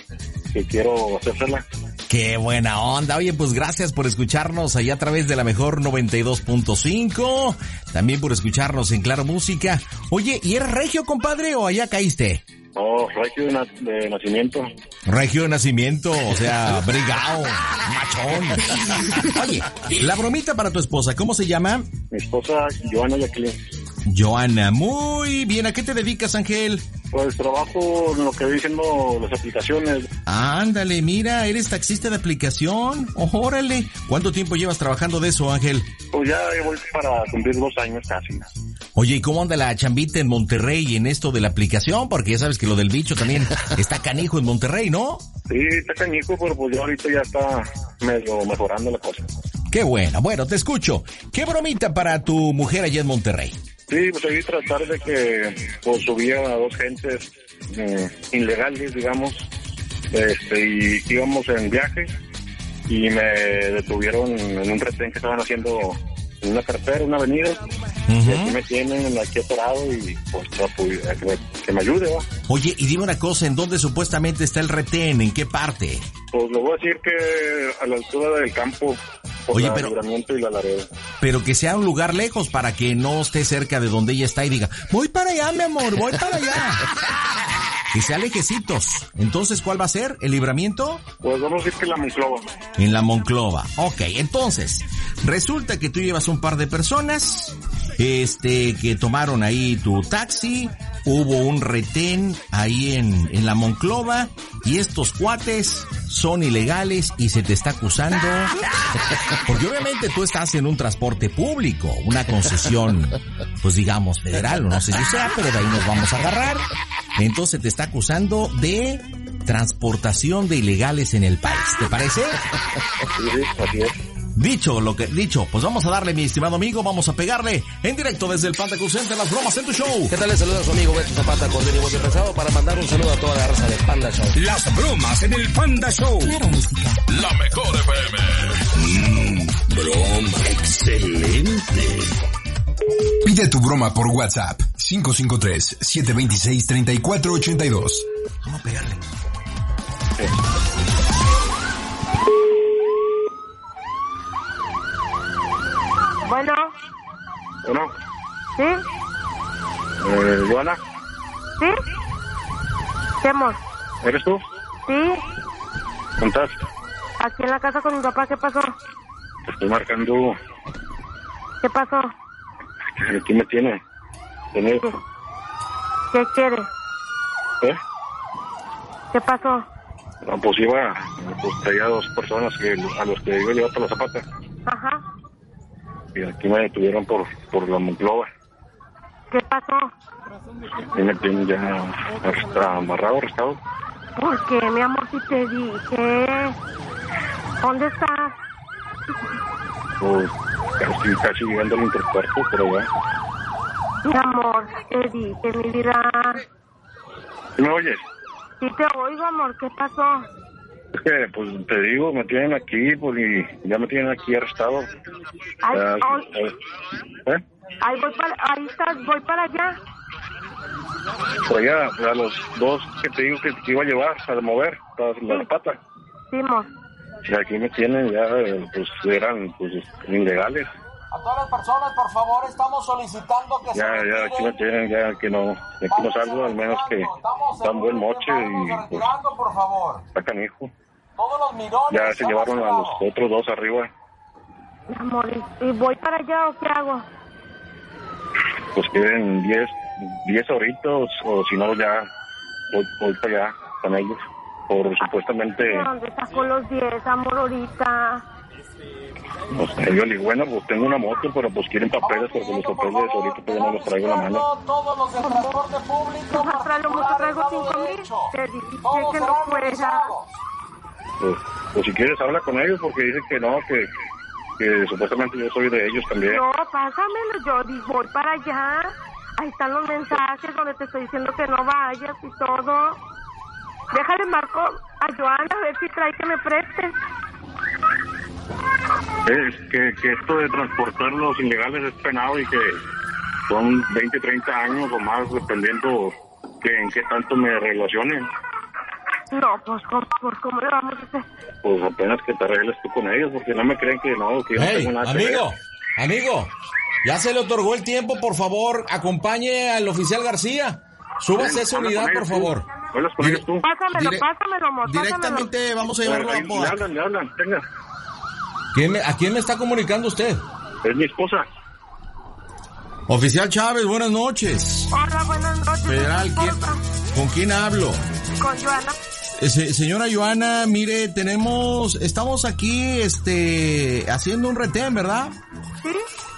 que quiero hacérsela. Qué buena onda. Oye, pues gracias por escucharnos ahí a través de la mejor 92.5. También por escucharnos en Claro Música. Oye, ¿y eres regio, compadre, o allá caíste? No, regio de, na- de nacimiento. Regio de nacimiento, o sea, brigao, machón. Oye, la bromita para tu esposa, ¿cómo se llama? Mi esposa, Joana Jacqueline. Joana, muy bien. ¿A qué te dedicas, Ángel? Pues trabajo en lo que viene siendo las aplicaciones. Ándale, mira, eres taxista de aplicación. Órale. ¿Cuánto tiempo llevas trabajando de eso, Ángel? Pues ya voy para cumplir dos años casi. Oye, ¿y cómo anda la chambita en Monterrey en esto de la aplicación? Porque ya sabes que lo del bicho también está canijo en Monterrey, ¿no? Sí, está cañico, pero pues ya ahorita ya está medio mejorando la cosa. Qué bueno. Bueno, te escucho. ¿Qué bromita para tu mujer allá en Monterrey? Sí, pues ahí tratar de que pues a dos gentes eh, ilegales, digamos, este, y íbamos en viaje y me detuvieron en un retén que estaban haciendo en una carretera, una avenida, y aquí me tienen aquí atorado y pues no pude- que, me, que me ayude, ¿va? Oye, y dime una cosa, ¿en dónde supuestamente está el retén? ¿En qué parte? Pues le voy a decir que a la altura del campo, por Oye, la pero- y la. Pero que sea un lugar lejos para que no esté cerca de donde ella está y diga, voy para allá, mi amor, voy para allá. que sea lejecitos. Entonces, ¿cuál va a ser? ¿El libramiento? Pues vamos a decir que la Monclova. En la Monclova. Ok, entonces, resulta que tú llevas un par de personas, este, que tomaron ahí tu taxi, hubo un retén ahí en, en la Monclova, y estos cuates son ilegales y se te está acusando. Porque obviamente tú estás en un transporte público, una concesión, pues digamos, federal, o no sé si sea, pero de ahí nos vamos a agarrar. Entonces te está acusando de transportación de ilegales en el país. ¿Te parece? Sí. Dicho lo que dicho, pues vamos a darle, mi estimado amigo, vamos a pegarle en directo desde el Panda Cruz Center las bromas en tu show. ¿Qué tal? Les saluda a su amigo Beto Zapata Cordero y Bobby Rezado para mandar un saludo a toda la raza de Panda Show. Las bromas en el Panda Show. Claro, música. La mejor FM. Mmm, broma. Excelente. Pide tu broma por WhatsApp. 553-726-3482. Vamos a pegarle. Bueno, Bueno, ¿sí? eh, Joana, ¿Sí? ¿Qué amor? ¿eres tú? ¿Sí? ¿Cómo estás? Aquí en la casa con mi papá, ¿qué pasó? Te estoy marcando. ¿Qué pasó? Aquí me tiene. Tener, ¿Qué quiere? ¿Eh? ¿Qué pasó? No, pues iba, pues traía dos personas que, a los que iba a llevar para la zapata. Ajá. Y aquí me detuvieron por, por la Monclova. ¿Qué pasó? Y me tienen ya hasta amarrado, arrestado. ¿Por qué, mi amor, si te dije? ¿Dónde estás? Pues casi, casi llegando al intercuerpo, pero ya. Mi amor, te dije, mi vida. ¿Sí ¿Me oyes? Sí te oigo, amor, ¿qué pasó? Es que, pues te digo, me tienen aquí, pues y ya me tienen aquí arrestado. Ay, Ya. ¿Eh? Ahí voy para, ahí estás, voy para allá. Por allá, a los dos que te digo que te iba a llevar a mover, a la pata. Sí, amor. Y aquí me tienen ya, eh, pues eran pues ilegales. A todas las personas, por favor, estamos solicitando que Ya, ya, aquí me tienen, ya que no, aquí no salgo, al menos que dan buen moche y pues por favor. está canijo. Todos los mirones. Ya se llevaron a los otros dos arriba. Mi amor, ¿y- ¿y voy para allá o qué hago? Pues quieren 10, 10 horitos o si no ya voy, voy para allá con ellos. Por supuestamente, ¿De dónde sacó los 10, amor, ahorita? Pues yo le digo, bueno, pues tengo una moto, pero pues quieren papeles porque los papeles ahorita pues no los traigo en la mano. Todos los transporte público. Pues atrás lo mucho traigo 5 mil. Te dije que no fuera. Pues, pues si quieres habla con ellos porque dicen que no, que, que supuestamente yo soy de ellos también. No, pásamelo, yo voy para allá. Ahí están los mensajes donde te estoy diciendo que no vayas y todo. Déjale marco a Joana a ver si trae que me preste. Es que, que esto de transportar los ilegales es penado y que son 20, 30 años o más dependiendo que en qué tanto me relacionen. No, pues, ¿cómo, por cómo le vamos a hacer? Pues apenas que te arregles tú con ellos porque no me creen que no, que yo no Hey, tengo nada que ver. amigo, amigo, ya se le otorgó el tiempo, por favor, acompañe al oficial García. Súbase a esa unidad, por favor. tú. Hablas con ellos tú. Pásamelo, pásamelo, pásamelo. Directamente vamos a llevarlo a Le hablan, le hablan, venga. ¿Quién me- ¿A quién me está comunicando usted? Es mi esposa. Oficial Chávez, buenas noches. Hola, buenas noches. Federal, ¿qué ¿quién- importa? ¿con quién hablo? Con Joana. Eh, se- señora Joana, mire, tenemos, estamos aquí, este, haciendo un retén, ¿verdad? ¿Sí?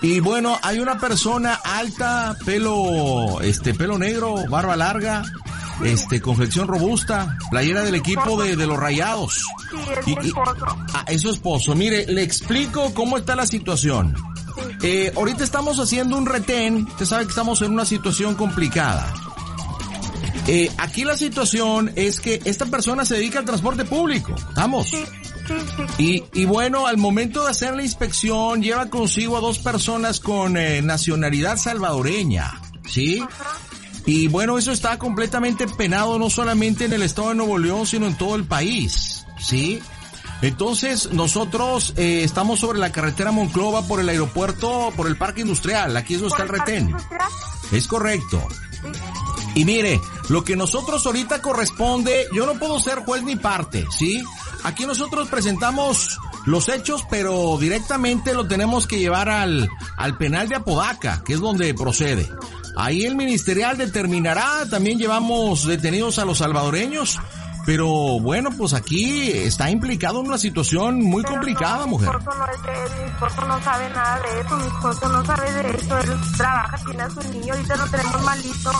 Y bueno, hay una persona alta, pelo, este, pelo negro, barba larga, este, confección robusta, playera del equipo de, de los Rayados. Sí, es Y- esposo. Ah, es su esposo. Mire, le explico cómo está la situación. Eh, ahorita estamos haciendo un retén. Usted sabe que estamos en una situación complicada. Eh, aquí la situación es que esta persona se dedica al transporte público. ¿Estamos? Sí, sí, sí. Y, y bueno, al momento de hacer la inspección, lleva consigo a dos personas con eh, nacionalidad salvadoreña. ¿Sí? Y bueno, eso está completamente penado no solamente en el estado de Nuevo León, sino en todo el país. ¿Sí? Entonces, nosotros eh, estamos sobre la carretera Monclova por el aeropuerto, por el parque industrial. Aquí es donde está el ¿Por el parque retén. Es correcto. Y mire, lo que nosotros ahorita corresponde, yo no puedo ser juez ni parte, ¿sí? Aquí nosotros presentamos los hechos, pero directamente lo tenemos que llevar al, al penal de Apodaca, que es donde procede. Ahí el ministerial determinará, también llevamos detenidos a los salvadoreños, pero bueno, pues aquí está implicado en una situación muy complicada, mujer. Mi esposo no es de mi esposo no sabe nada de eso, mi esposo no sabe de eso, él trabaja, tiene a su niño, ahorita lo tenemos malito.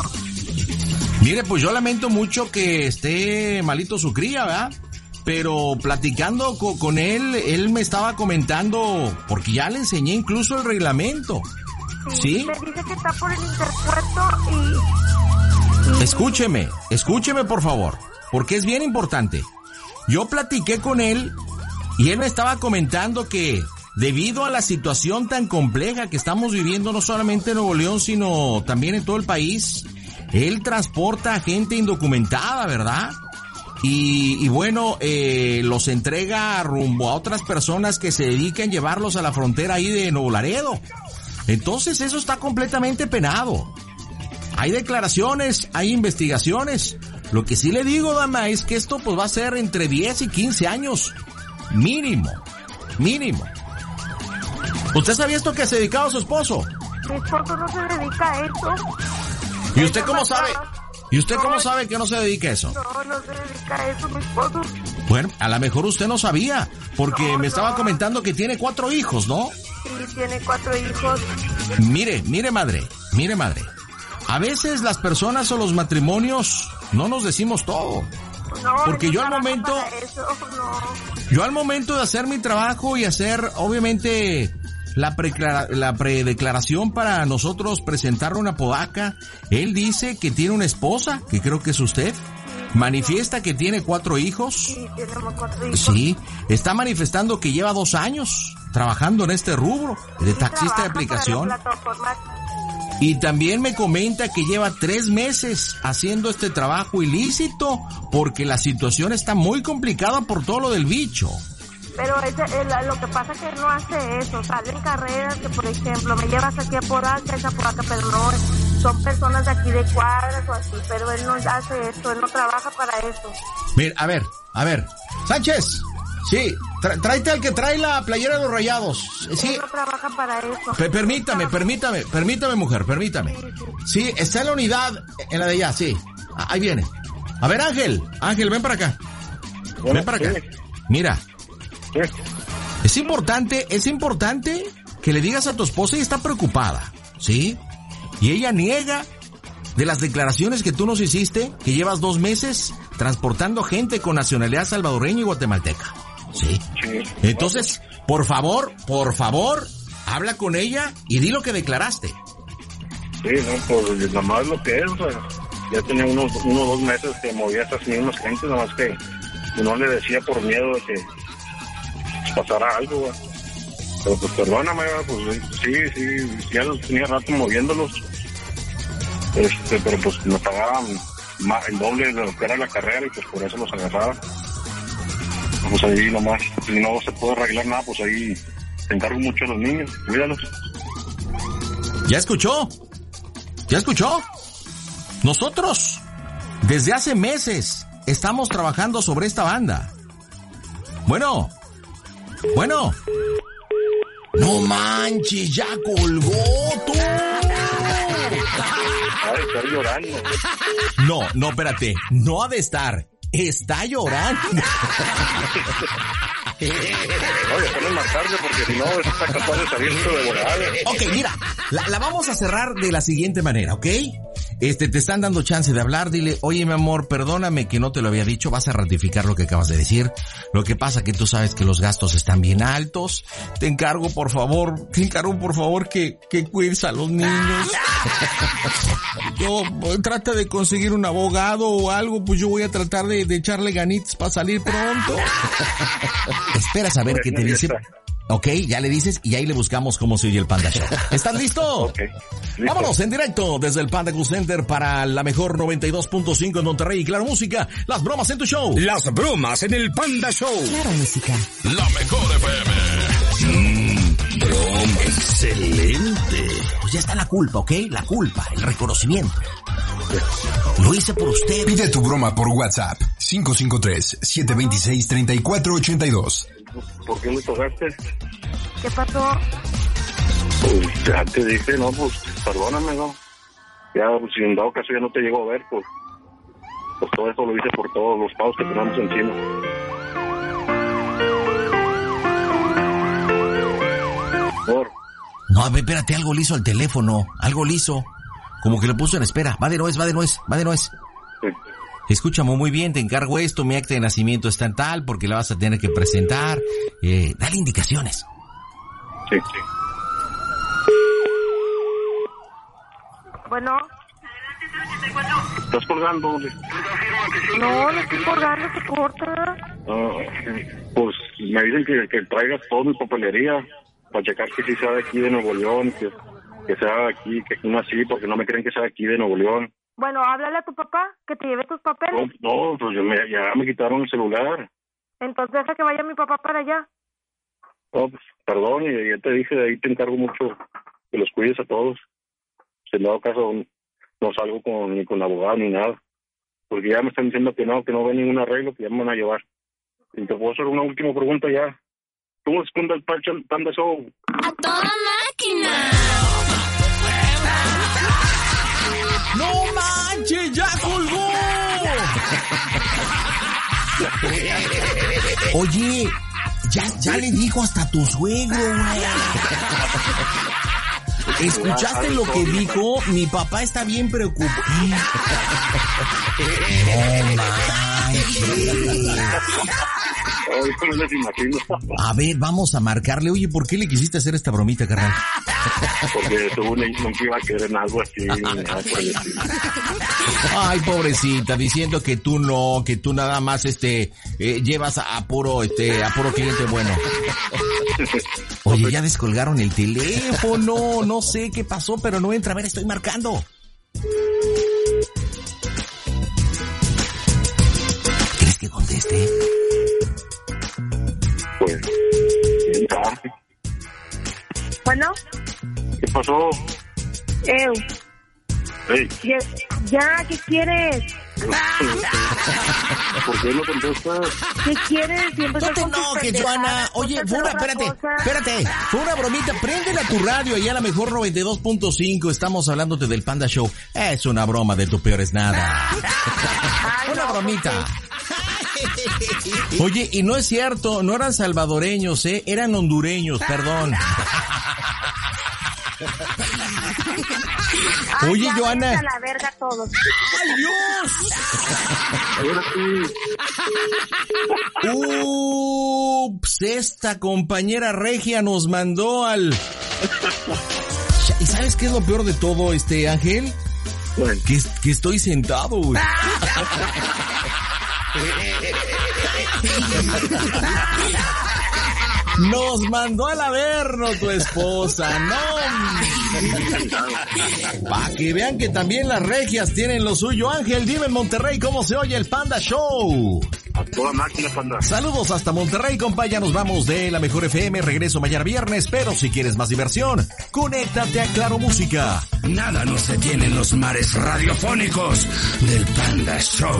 Mire, pues yo lamento mucho que esté malito su cría, ¿verdad? Pero platicando co- con él, él me estaba comentando, porque ya le enseñé incluso el reglamento. ¿Sí? Me dice que está por el y... Escúcheme, escúcheme por favor, porque es bien importante. Yo platiqué con él y él me estaba comentando que debido a la situación tan compleja que estamos viviendo no solamente en Nuevo León, sino también en todo el país, él transporta a gente indocumentada, ¿verdad? Y, y bueno, eh, los entrega rumbo a otras personas que se dedican a llevarlos a la frontera ahí de Nuevo Laredo. Entonces eso está completamente penado. Hay declaraciones, hay investigaciones. Lo que sí le digo, dama, es que esto pues va a ser entre 10 y 15 años. Mínimo. Mínimo. ¿Usted sabía esto que se dedicaba a su esposo? Mi esposo no se dedica a eso. ¿Y usted cómo sabe? ¿Y usted cómo sabe que no se dedica a eso? No, no se dedica a eso, mi esposo. Bueno, a lo mejor usted no sabía, porque me estaba comentando que tiene cuatro hijos, ¿no? Tiene cuatro hijos. Mire, mire madre, mire madre. A veces las personas o los matrimonios no nos decimos todo. No, Porque yo al momento- para Eso, no. Yo al momento de hacer mi trabajo y hacer, obviamente, la, preclara- la predeclaración para nosotros presentar una podaca, él dice que tiene una esposa, que creo que es usted, manifiesta que tiene cuatro hijos, Sí, tenemos cuatro hijos. sí, está manifestando que lleva dos años trabajando en este rubro de taxista de aplicación. Y también me comenta que lleva tres meses haciendo este trabajo ilícito porque la situación está muy complicada por todo lo del bicho. Pero ese, el- lo que pasa es que él no hace eso. Salen carreras que, por ejemplo, me llevas aquí a Podaca, esa Podaca, pero no, son personas de aquí de cuadras o así. Pero él no hace esto, él no trabaja para eso. Mira, a ver, a ver. Sánchez, sí, tráete al que trae la playera de los rayados. Sí, Él no trabaja para eso. pe- permítame, permítame, permítame, mujer, permítame. Sí, está en la unidad, en la de allá, sí. Ah, Ahí viene. A ver, Ángel, Ángel, ven para acá. Ven para acá. Mira. Es importante, es importante que le digas a tu esposa y está preocupada, ¿sí? Y ella niega de las declaraciones que tú nos hiciste, que llevas dos meses transportando gente con nacionalidad salvadoreña y guatemalteca. ¿Sí? Entonces, por favor, por favor, habla con ella y di lo que declaraste. Sí, no, pues nada más lo que es, o sea, ya tenía unos, unos dos meses que movía a estas mismas gentes, nada más que no le decía por miedo de que pasara algo, güey. Pero pues perdóname, pues sí, sí, ya los tenía rato moviéndolos. Este, pero pues me pagaban más, el doble de lo que era la carrera y pues por eso los agarraba. Pues ahí nomás, si no se puede arreglar nada, pues ahí te encargo mucho de los niños, cuídalos. ¿Ya escuchó? ¿Ya escuchó? Nosotros, desde hace meses, estamos trabajando sobre esta banda. Bueno, bueno. No manches, ya colgó tú. Ay, estar llorando. No, no, espérate. No ha de estar. Está llorando. Ponle más tarde porque si no, está capaz de salirse de. Ok, mira, la, la vamos a cerrar de la siguiente manera, ¿ok? Este, te están dando chance de hablar, dile, oye mi amor, perdóname que no te lo había dicho, vas a ratificar lo que acabas de decir. Lo que pasa que tú sabes que los gastos están bien altos. Te encargo, por favor, te encargo, por favor, que, que cuides a los niños. Yo, pues, trata de conseguir un abogado o algo, pues yo voy a tratar de, de echarle ganitas para salir pronto. Esperas a ver qué te dice. Ok, ya le dices y ahí le buscamos cómo se oye el Panda Show. ¿Estás listo? Vámonos en directo desde el Panda Cool Center para la mejor 92.5 en Monterrey y Claro Música. Las bromas en tu show. Las bromas en el Panda Show. Claro Música. La mejor FM. Broma, excelente. Pues ya está la culpa, ¿ok? La culpa, el reconocimiento. Lo hice por usted. Pide tu broma por WhatsApp 553-726-3482. ¿Por qué me tocaste? ¿Qué pasó? Pues ya te dije, no, pues perdóname, ¿no? Ya, pues, si en dado caso ya no te llego a ver, pues, pues todo eso lo hice por todos los pagos que tenemos encima. No, a ver, espérate, algo liso al teléfono. Algo liso. Como que lo puso en espera. Va de nuez, va de nuez, va de nuez. Escúchame muy bien, te encargo esto, mi acta de nacimiento está en tal, porque la vas a tener que presentar. Eh, dale indicaciones. sí, sí. Bueno, ¿Estás colgando? no, no estoy colgando, se corta. Ah, pues me dicen que, que traigas toda mi papelería para checar que sí sea de aquí de Nuevo León, que, que sea de aquí, que no así, porque no me creen que sea de aquí de Nuevo León. Bueno, háblale a tu papá que te lleve tus papeles. No, no, pues yo me, ya me quitaron el celular. Entonces deja que vaya mi papá para allá. No, pues, perdón, y ya te dije, de ahí te encargo mucho que los cuides a todos. Si en dado caso no salgo con, ni con abogado ni nada, porque ya me están diciendo que no, que no ve ningún arreglo, que ya me van a llevar. Y te puedo hacer una última pregunta ya. ¿Cómo se Panda Show? ¡A toda máquina! ¡No manches! ¡Ya colgó! Oye, ya, ya le dijo hasta tu suegro, güey. ¿Escuchaste lo que dijo? Mi papá está bien preocupado. A ver, vamos a marcarle. Oye, ¿por qué le quisiste hacer esta bromita, carnal? Porque ellos nunca iba a querer en algo así, ni nada por el estilo. Ay, pobrecita, diciendo que tú no, que tú nada más este eh, llevas a, puro este a puro cliente bueno. Oye, ya descolgaron el teléfono, no sé qué pasó, pero no entra. A ver, estoy marcando. ¿Crees que conteste? Pues. Bueno, ¿Qué pasó? Ew, Ey, ya, ya, ¿qué quieres? ¿por qué no contestas? ¿Qué quieres? Siempre No te enojes, Joana. Oye, fue una, espérate, cosa. espérate, fue una bromita. Préndele a tu radio ahí a la mejor 92.5. Estamos hablándote del Panda Show. Es una broma de tu peor es nada. Una bromita. Oye, y no es cierto, no eran salvadoreños, eh, eran hondureños, perdón. Ay, Oye, Joana. váyanse a la verga todos. ¡Ay, Dios! Ahora sí. Ups, esta compañera regia nos mandó al... ¿Y sabes qué es lo peor de todo, este Ángel? Bueno, Que, que estoy sentado, güey. ¡Ah! Nos mandó al averno tu esposa, no. Para que vean que también las regias tienen lo suyo. Ángel, dime en Monterrey cómo se oye el Panda Show. a toda máquina, Panda. Saludos hasta Monterrey, compa. Ya nos vamos de la mejor FM. Regreso mañana viernes. Pero si quieres más diversión, conéctate a Claro Música. Nada nos detiene en los mares radiofónicos del Panda Show.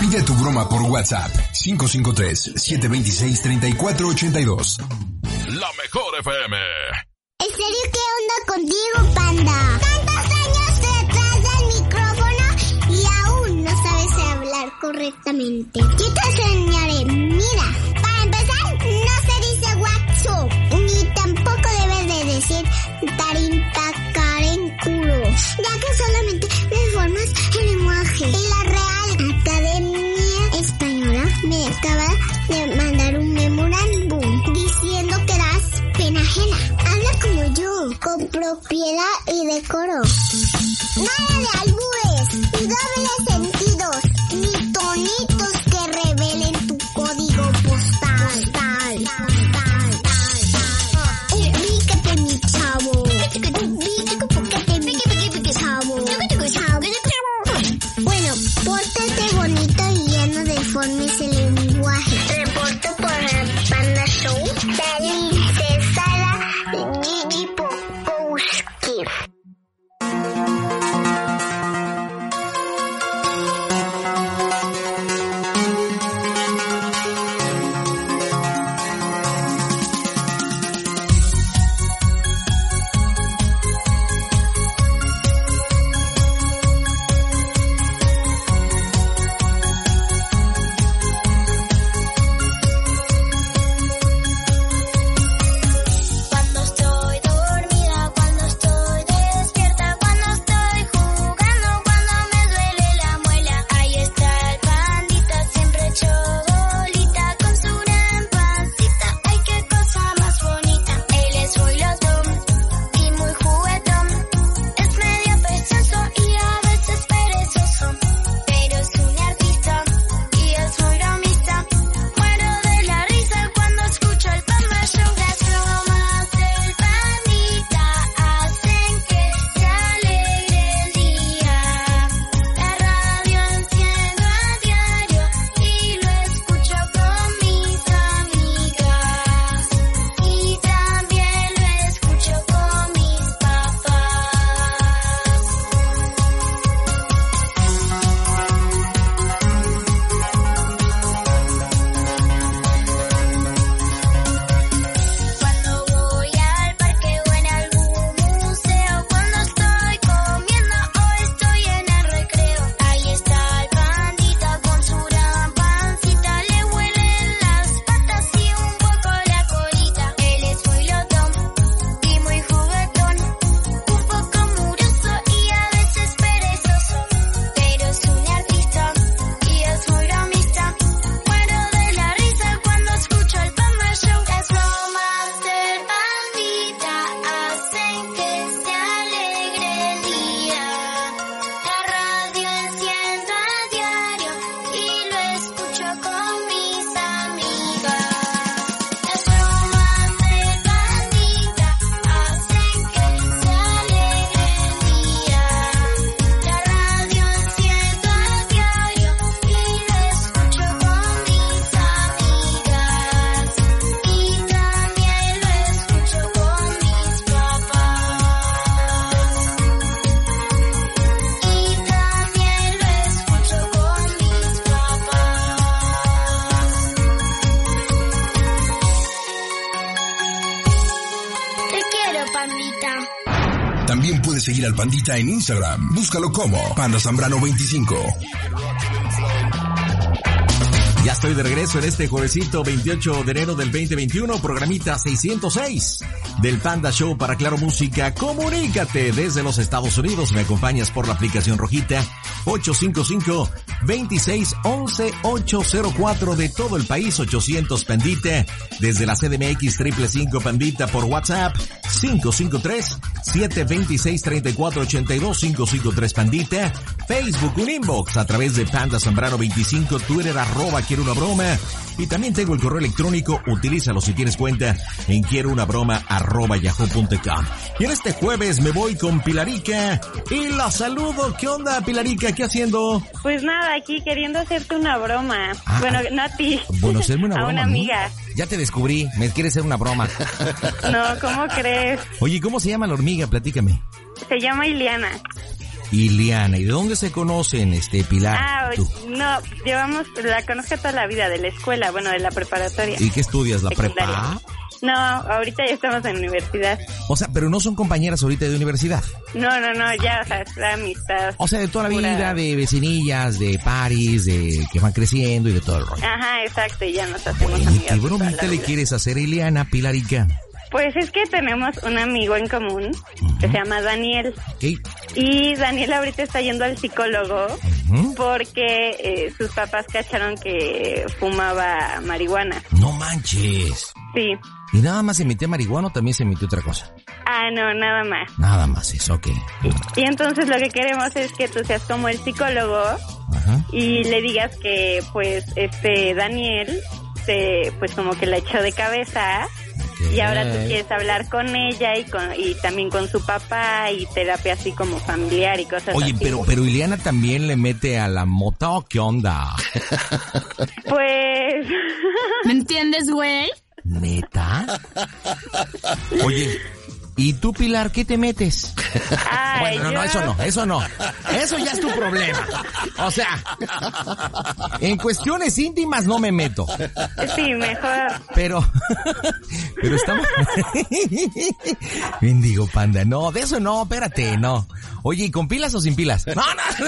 Pide tu broma por WhatsApp 553-726-3482. La mejor FM. ¿En serio qué onda contigo, panda? Tantos años detrás del micrófono y aún no sabes hablar correctamente. Yo te enseñaré. Mira, para empezar, no se dice WhatsApp, ni tampoco debes de decir tarintacarenculo, ya que solamente al Pandita en Instagram. Búscalo como Panda Zambrano 25. Ya estoy de regreso en este juevesito 28 de enero del 2021, programita 606 del Panda Show para Claro Música. Comunícate desde los Estados Unidos. Me acompañas por la aplicación rojita 855-2611-804 de todo el país, 800 Pandita. Desde la CDMX triple 5 Pandita por WhatsApp 553-726-3482 553 Pandita. Facebook un inbox a través de Panda Zambrano 25, Twitter arroba quiero una broma. Y también tengo el correo electrónico, utilízalo si tienes cuenta en quiero una broma arroba yahoo.com. Y en este jueves me voy con Pilarica y la saludo. ¿Qué onda Pilarica? ¿Qué haciendo? Pues nada, aquí queriendo hacerte una broma. Ah, bueno, no a ti. Bueno, hacerme una a broma. una a mí. amiga. Ya te descubrí, me quieres hacer una broma. No, ¿cómo crees? Oye, ¿cómo se llama la hormiga? Platícame. Se llama Iliana. Iliana, ¿y de dónde se conocen, este Pilar? Ah, tú? no, llevamos, la conozco toda la vida de la escuela, bueno, de la preparatoria. ¿Y qué estudias? ¿La Secundaria. prepa? No, ahorita ya estamos en universidad. O sea, pero no son compañeras ahorita de universidad. No, no, no, ya, o sea, es la amistad. O sea, de toda la Pura- vida, de vecinillas, de paris, de que van creciendo y de todo el rollo. Ajá, exacto, y ya nos hacemos ¿Y amigas. qué bromita le vida. quieres hacer a Ileana, Pilarica? Pues es que tenemos un amigo en común que se llama Daniel. ¿Qué? Y Daniel ahorita está yendo al psicólogo porque eh, sus papás cacharon que fumaba marihuana. No manches. Sí. ¿Y nada más se marihuana o también se metió otra cosa? Ah, no, nada más. Nada más eso, ok. Y entonces lo que queremos es que tú seas como el psicólogo Ajá. y le digas que pues este Daniel te pues como que la echó de cabeza y ahora tú quieres hablar con ella y con y también con su papá y terapia así como familiar y cosas Oye, así. pero, pero Ileana también le mete a la mota o qué onda? Pues ¿Me entiendes, güey? ¿Neta? Oye, ¿y tú, Pilar, qué te metes? Ay, bueno, no, no, eso no, eso no. Eso ya es tu problema. O sea, en cuestiones íntimas no me meto. Sí, mejor. Pero, pero estamos... Bendigo panda, no, de eso no, espérate, no. Oye, ¿y con pilas o sin pilas? No, no.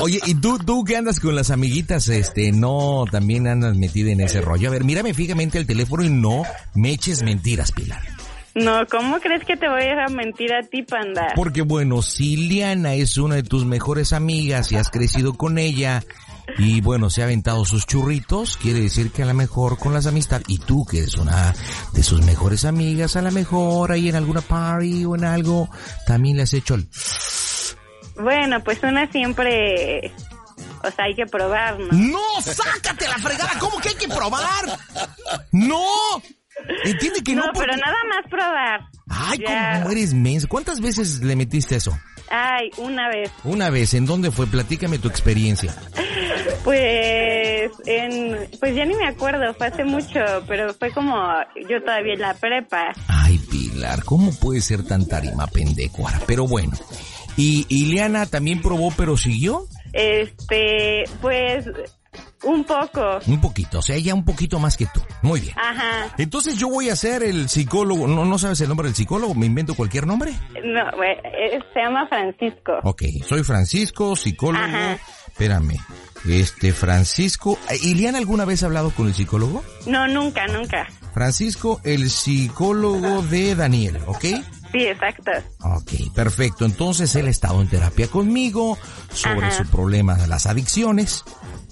Oye, ¿y tú, tú que andas con las amiguitas, este, no, también andas metida en ese rollo? A ver, mírame fijamente el teléfono y no me eches mentiras, Pilar. No, ¿cómo crees que te voy a mentir a ti, panda? Porque bueno, si Liana es una de tus mejores amigas y has crecido con ella y bueno, se ha aventado sus churritos, quiere decir que a lo mejor con las amistades, y tú que eres una de sus mejores amigas, a lo mejor ahí en alguna party o en algo, también le has hecho el... Bueno, pues una siempre... O sea, hay que probar, ¿no? ¡No! ¡Sácate la fregada! ¿Cómo que hay que probar? ¡No! Entiende que no, No, porque- pero nada más probar. Ay, Ya. cómo eres menso. ¿Cuántas veces le metiste eso? Ay, una vez. Una vez. ¿En dónde fue? Platícame tu experiencia. Pues, en, pues ya ni me acuerdo, fue hace mucho, pero fue como yo todavía en la prepa. Ay, Pilar, ¿cómo puede ser tan tarima pendecuara? Pero bueno. ¿Y Ileana también probó pero siguió? Este, pues, un poco. Un poquito, o sea, ella un poquito más que tú. Muy bien. Ajá. Entonces yo voy a ser el psicólogo. ¿No, no sabes el nombre del psicólogo? ¿Me invento cualquier nombre? No, güey, eh, se llama Francisco. Ok, soy Francisco, psicólogo. Ajá. Espérame. Este, Francisco. ¿Ileana alguna vez ha hablado con el psicólogo? No, nunca, nunca. Francisco, el psicólogo de Daniel, ¿ok? Sí, exacto. Ok, perfecto. Entonces él ha estado en terapia conmigo sobre Ajá. su problema de las adicciones.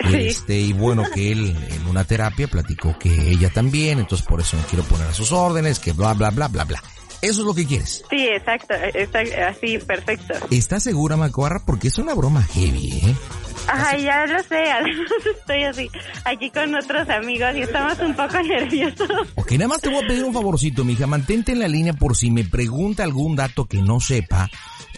Sí. Este, y bueno, que él en una terapia platicó que ella también, entonces por eso me quiero poner a sus órdenes, que bla, bla, bla, bla, bla. Eso es lo que quieres. Sí, exacto, exacto, así, perfecto. ¿Estás segura, Macuarra? Porque es una broma heavy, ¿eh? Ajá, ya lo sé, además estoy así, aquí con otros amigos y estamos un poco nerviosos. Ok, nada más te voy a pedir un favorcito, mija. Mantente en la línea por si me pregunta algún dato que no sepa,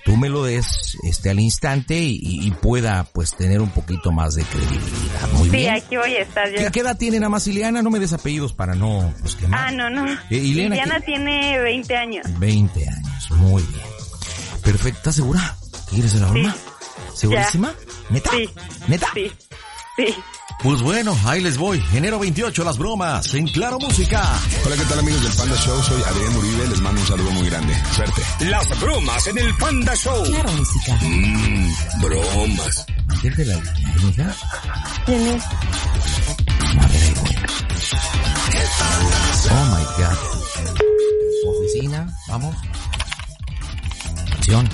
tú me lo des este al instante y, y pueda pues tener un poquito más de credibilidad. Muy Sí, bien. aquí voy a estar yo. ¿Qué, qué edad tiene nara más Ileana? No me des apellidos para no pues quemar. Ah, no, no. Eh, Ileana, tiene 20 años. 20 años, muy bien. Perfecto, ¿estás segura? ¿Quieres la broma? ¿Segurísima? ¿Neta? Sí. ¿Neta? Sí. Sí. Pues bueno, ahí les voy. Enero 28, las bromas en Claro Música. Hola, ¿qué tal amigos del Panda Show? Soy Adrián Uribe, les mando un saludo muy grande. Suerte. Las bromas en el Panda Show. Claro Música. Mmm, bromas. Mantente la línea, hija. ¿Quién es? Oh my God. Oficina, vamos. Acción.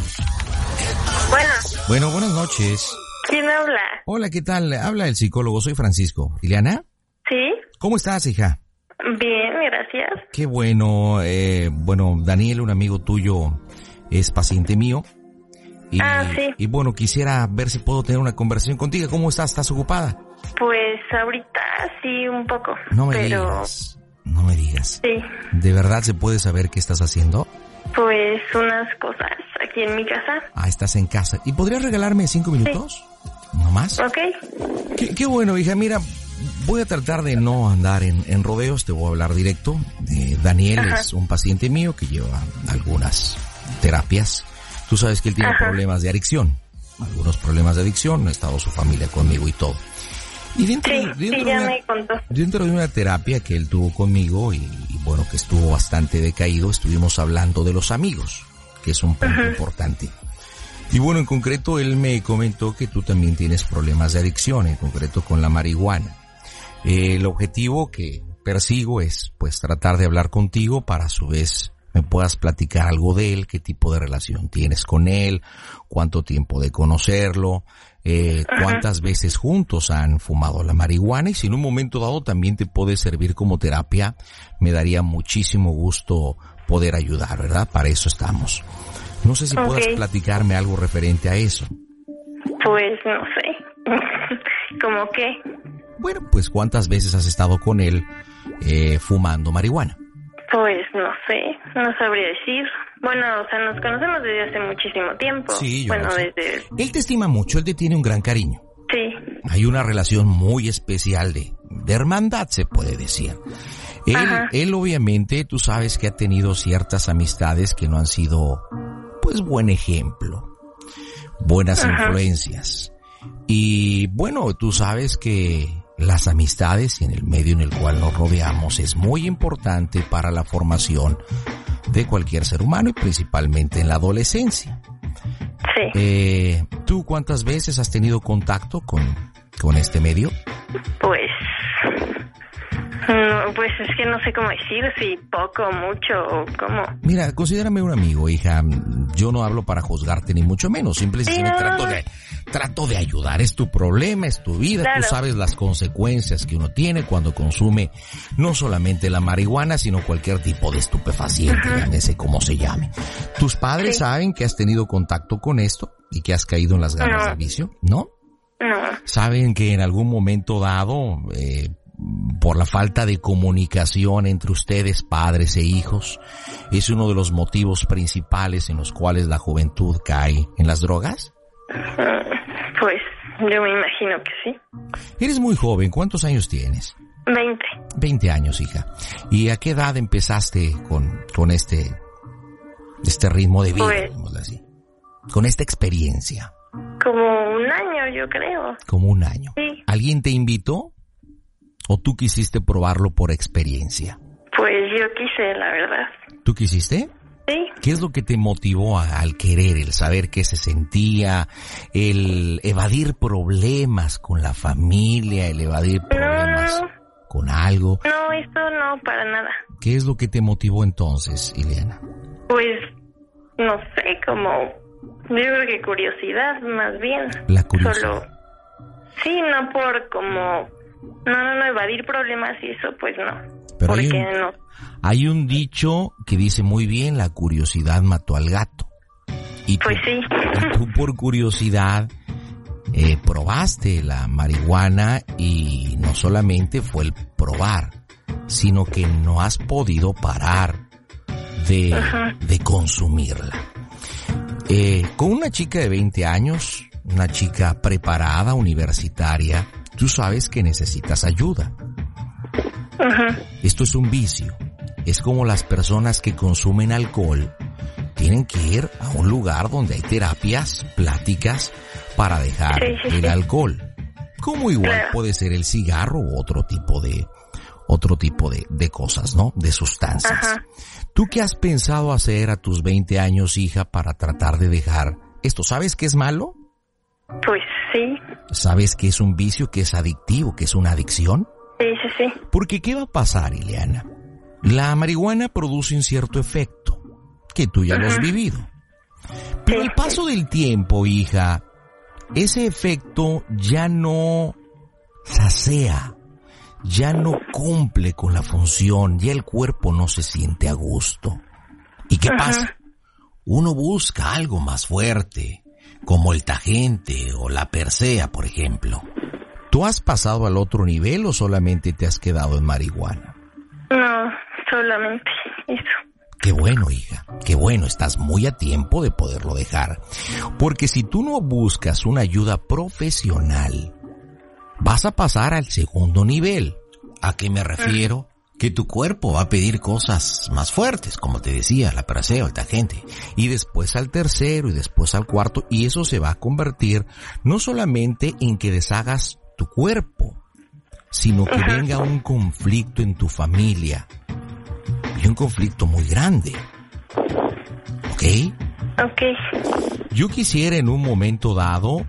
Bueno, Bueno, buenas noches. ¿Quién habla? Hola, ¿qué tal? Habla el psicólogo, soy Francisco. ¿Ileana? ¿Sí? ¿Cómo estás, hija? Bien, gracias. Qué bueno. Eh, bueno, Daniel, un amigo tuyo, es paciente mío. Y, Ah, sí. y bueno, quisiera ver si puedo tener una conversación contigo. ¿Cómo estás? ¿Estás ocupada? Pues ahorita sí, un poco. No me pero digas. No me digas. sí, ¿De verdad se puede saber qué estás haciendo? pues unas cosas aquí en mi casa. Ah, estás en casa. ¿Y podrías regalarme cinco minutos? ¿No más? ¿Ok? Qué, qué bueno, hija. Mira, voy a tratar de no andar en, en rodeos. Te voy a hablar directo. Eh, Daniel Ajá. es un paciente mío que lleva algunas terapias. Tú sabes que él tiene Ajá. problemas de adicción. Algunos problemas de adicción. Ha estado su familia conmigo y todo. Y dentro, Sí, dentro sí, de una-. Dentro de una terapia que él tuvo conmigo y, y bueno, que estuvo bastante decaído, estuvimos hablando de los amigos, que es un punto Ajá. importante. Y bueno, en concreto él me comentó que tú también tienes problemas de adicción, en concreto con la marihuana. Eh, el objetivo que persigo es pues tratar de hablar contigo para a su vez me puedas platicar algo de él, qué tipo de relación tienes con él, cuánto tiempo de conocerlo, eh, cuántas veces juntos han fumado la marihuana y si en un momento dado también te puede servir como terapia, me daría muchísimo gusto poder ayudar, ¿verdad? Para eso estamos. No sé si Ok. puedas platicarme algo referente a eso. Pues no sé. ¿Cómo qué? Bueno, pues cuántas veces has estado con él eh, fumando marihuana. Pues no sé, no sabría decir. Bueno, o sea, nos conocemos desde hace muchísimo tiempo. Sí, yo Bueno, lo sé. desde... Él te estima mucho, él te tiene un gran cariño. Sí, Hay una relación muy especial de, de hermandad, se puede decir. Él, Ajá. él obviamente, tú sabes que ha tenido ciertas amistades que no han sido, pues, buen ejemplo. Buenas Ajá. influencias. Y bueno, tú sabes que las amistades y en el medio en el cual nos rodeamos es muy importante para la formación de cualquier ser humano y principalmente en la adolescencia. sí. Eh, ¿Tú cuántas veces has tenido contacto con, con este medio? Pues... No, pues es que no sé cómo decir, si poco, mucho o cómo. Mira, considérame un amigo, hija. Yo no hablo para juzgarte ni mucho menos. Simplemente trato de trato de ayudar. Es tu problema, es tu vida. Claro. Tú sabes las consecuencias que uno tiene cuando consume no solamente la marihuana, sino cualquier tipo de estupefaciente, llámese como se llame. ¿Tus padres Sí. saben que has tenido contacto con esto y que has caído en las garras No. del vicio? ¿No? No, saben que en algún momento dado, eh, por la falta de comunicación entre ustedes, padres e hijos, es uno de los motivos principales en los cuales la juventud cae en las drogas? pues yo me imagino que sí. Eres muy joven, ¿cuántos años tienes? 20. 20 años, hija. ¿Y a qué edad empezaste con, con este, este ritmo de vida, Pues- así? Con esta experiencia, Como un año, yo creo. como un año. Sí, ¿Alguien te invitó? ¿O tú quisiste probarlo por experiencia? pues yo quise, la verdad. ¿Tú quisiste? Sí, ¿Qué es lo que te motivó a- al querer, el saber qué se sentía, el evadir problemas con la familia, el evadir problemas con algo? no, esto no, para nada. ¿Qué es lo que te motivó entonces, Ileana? Pues, no sé, como, yo creo que curiosidad, más bien. La curiosidad. Solo, sí, no por como, no, no, no, evadir problemas y eso, pues no. Pero hay un- no. Hay un dicho que dice muy bien, la curiosidad mató al gato. Y tú, Pues sí. y tú por curiosidad eh, probaste la marihuana y no solamente fue el probar, sino que no has podido parar de, de consumirla. Eh, con una chica de 20 años, una chica preparada, universitaria, tú sabes que necesitas ayuda. Ajá. Esto es un vicio. Es como las personas que consumen alcohol tienen que ir a un lugar donde hay terapias, pláticas para dejar Sí, sí, el sí. alcohol. Como igual puede ser el cigarro u otro tipo de, otro tipo de, de cosas, ¿no? De sustancias. Ajá. ¿Tú qué has pensado hacer a tus 20 años, hija, para tratar de dejar esto? ¿Sabes que es malo? Pues sí, ¿Sabes que es un vicio, que es adictivo, que es una adicción? sí, sí, sí. Porque ¿qué va a pasar, Ileana? La marihuana produce un cierto efecto, que tú ya lo has vivido. Pero al paso del tiempo, hija, ese efecto ya no sacea, ya no cumple con la función, ya el cuerpo no se siente a gusto. ¿Y qué pasa? Uno busca algo más fuerte, como el tagente o la persea, por ejemplo. ¿Tú has pasado al otro nivel o solamente te has quedado en marihuana? No, solamente eso. Qué bueno, hija, qué bueno, estás muy a tiempo de poderlo dejar. Porque si tú no buscas una ayuda profesional, vas a pasar al segundo nivel. ¿A qué me refiero? Que tu cuerpo va a pedir cosas más fuertes, como te decía, la perseo, el tagente. Y después al tercero y después al cuarto, y eso se va a convertir no solamente en que deshagas tu cuerpo, sino que venga un conflicto en tu familia. Y un conflicto muy grande. ¿Ok? Ok. Yo quisiera en un momento dado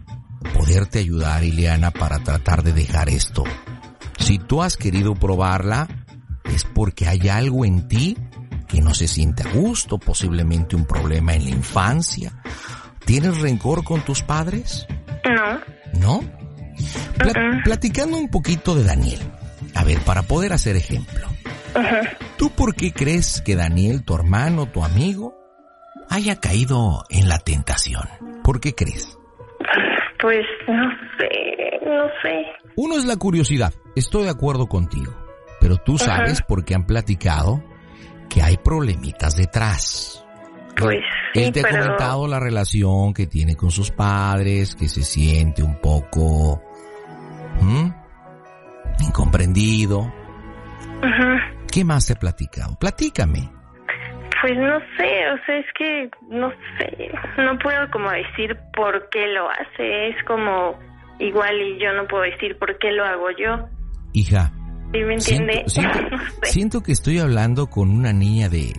poderte ayudar, Ileana, para tratar de dejar esto. Si tú has querido probarla, es porque hay algo en ti que no se siente a gusto, posiblemente un problema en la infancia. ¿Tienes rencor con tus padres? No. ¿No? Pla- platicando un poquito de Daniel. A ver, para poder hacer ejemplo. ¿Tú por qué crees que Daniel, tu hermano, tu amigo, haya caído en la tentación? ¿Por qué crees? Pues no sé, no sé. Uno es la curiosidad, estoy de acuerdo contigo, pero tú Ajá. sabes porque han platicado que hay problemitas detrás. Pues sí, Él te ha comentado la relación que tiene con sus padres, que se siente un poco ¿m? incomprendido. Ajá. ¿Qué más te ha platicado? Platícame. Pues no sé, o sea, es que no sé, no puedo como decir por qué lo hace, es como igual y yo no puedo decir por qué lo hago yo, Hija, ¿sí me entiende? Siento, que estoy hablando con una niña de,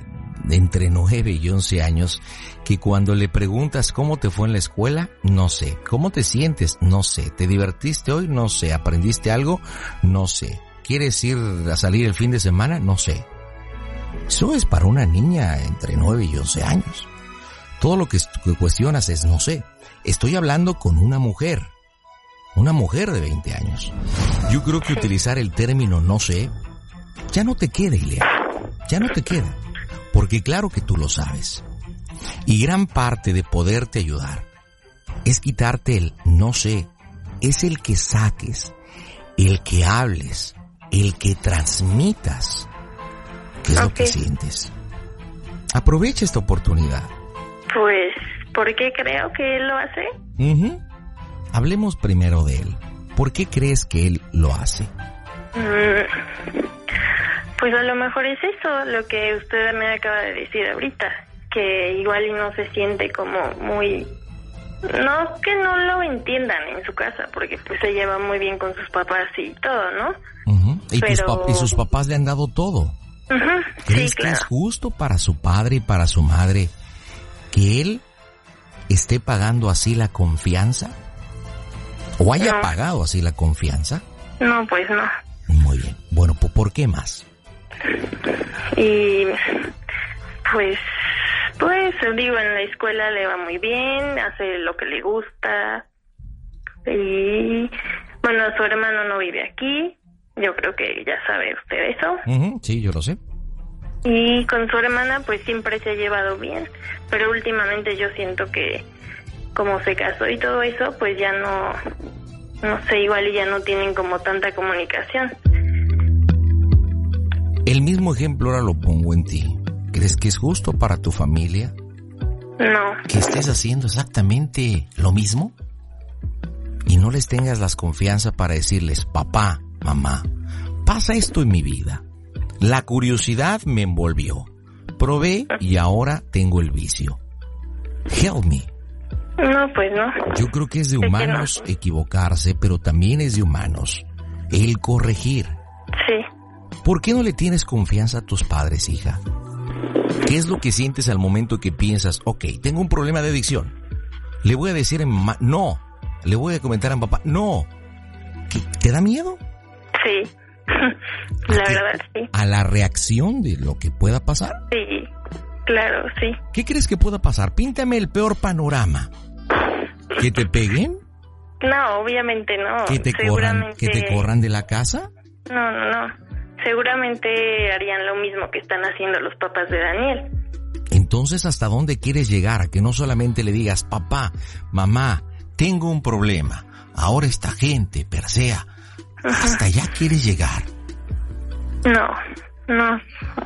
de entre 9 y 11 años que cuando le preguntas cómo te fue en la escuela, no sé. ¿Cómo te sientes? No sé. ¿Te divertiste hoy? No sé. ¿Aprendiste algo? No sé. ¿Quieres ir a salir el fin de semana? No sé. Eso es para una niña entre 9 y 11 años. Todo lo que cuestionas es no sé. Estoy hablando con una mujer. Una mujer de 20 años. Yo creo que utilizar el término no sé ya no te queda, Ileana. Ya no te queda. Porque claro que tú lo sabes. Y gran parte de poderte ayudar es quitarte el no sé. Es el que saques, el que hables, el que transmitas. ¿Qué es lo que sientes? Aprovecha esta oportunidad. Pues, ¿por qué creo que él lo hace? Ujú. Hablemos primero de él. ¿Por qué crees que él lo hace? Mm, Pues a lo mejor es eso lo que usted me acaba de decir ahorita, que igual no se siente como muy... No que no lo entiendan en su casa, porque pues se lleva muy bien con sus papás y todo, ¿no? Y, tus Pero- pap- y sus papás le han dado todo. Ujú, ¿Crees Sí, que claro. es justo para su padre y para su madre que él esté pagando así la confianza? ¿O haya No. pagado así la confianza? No, pues no. Muy bien. Bueno, ¿po- ¿por qué más? Y pues, pues digo, en la escuela le va muy bien, hace lo que le gusta. Y bueno, su hermano no vive aquí, yo creo que ya sabe usted eso. Sí, yo lo sé. Y con su hermana pues siempre se ha llevado bien, pero últimamente yo siento que como se casó y todo eso, pues ya no, no sé, igual y ya no tienen como tanta comunicación. El mismo ejemplo ahora lo pongo en ti. ¿Crees que es justo para tu familia No, que estés haciendo exactamente lo mismo? Y no les tengas las confianza para decirles, papá, mamá, pasa esto en mi vida. La curiosidad me envolvió. Probé y ahora tengo el vicio. Help me. No, pues no. Yo creo que es de que no. humanos equivocarse, pero también es de humanos el corregir. Sí. ¿Por qué no le tienes confianza a tus padres, hija? ¿Qué es lo que sientes al momento que piensas, ok, tengo un problema de adicción? Le voy a decir a mi mamá, no. Le voy a comentar a mi papá, no. ¿Qué- ¿Te da miedo? Sí. La verdad, sí. A la reacción de lo que pueda pasar. Sí. Claro, sí. ¿Qué crees que pueda pasar? Píntame el peor panorama. ¿Que te peguen? No, obviamente no. ¿Que te corran, que te corran de la casa? No, no, no. Seguramente harían lo mismo que están haciendo los papás de Daniel. Entonces, ¿hasta dónde quieres llegar? Que no solamente le digas, papá, mamá, tengo un problema. Ahora esta gente, persea. Hasta allá quieres llegar. No, no,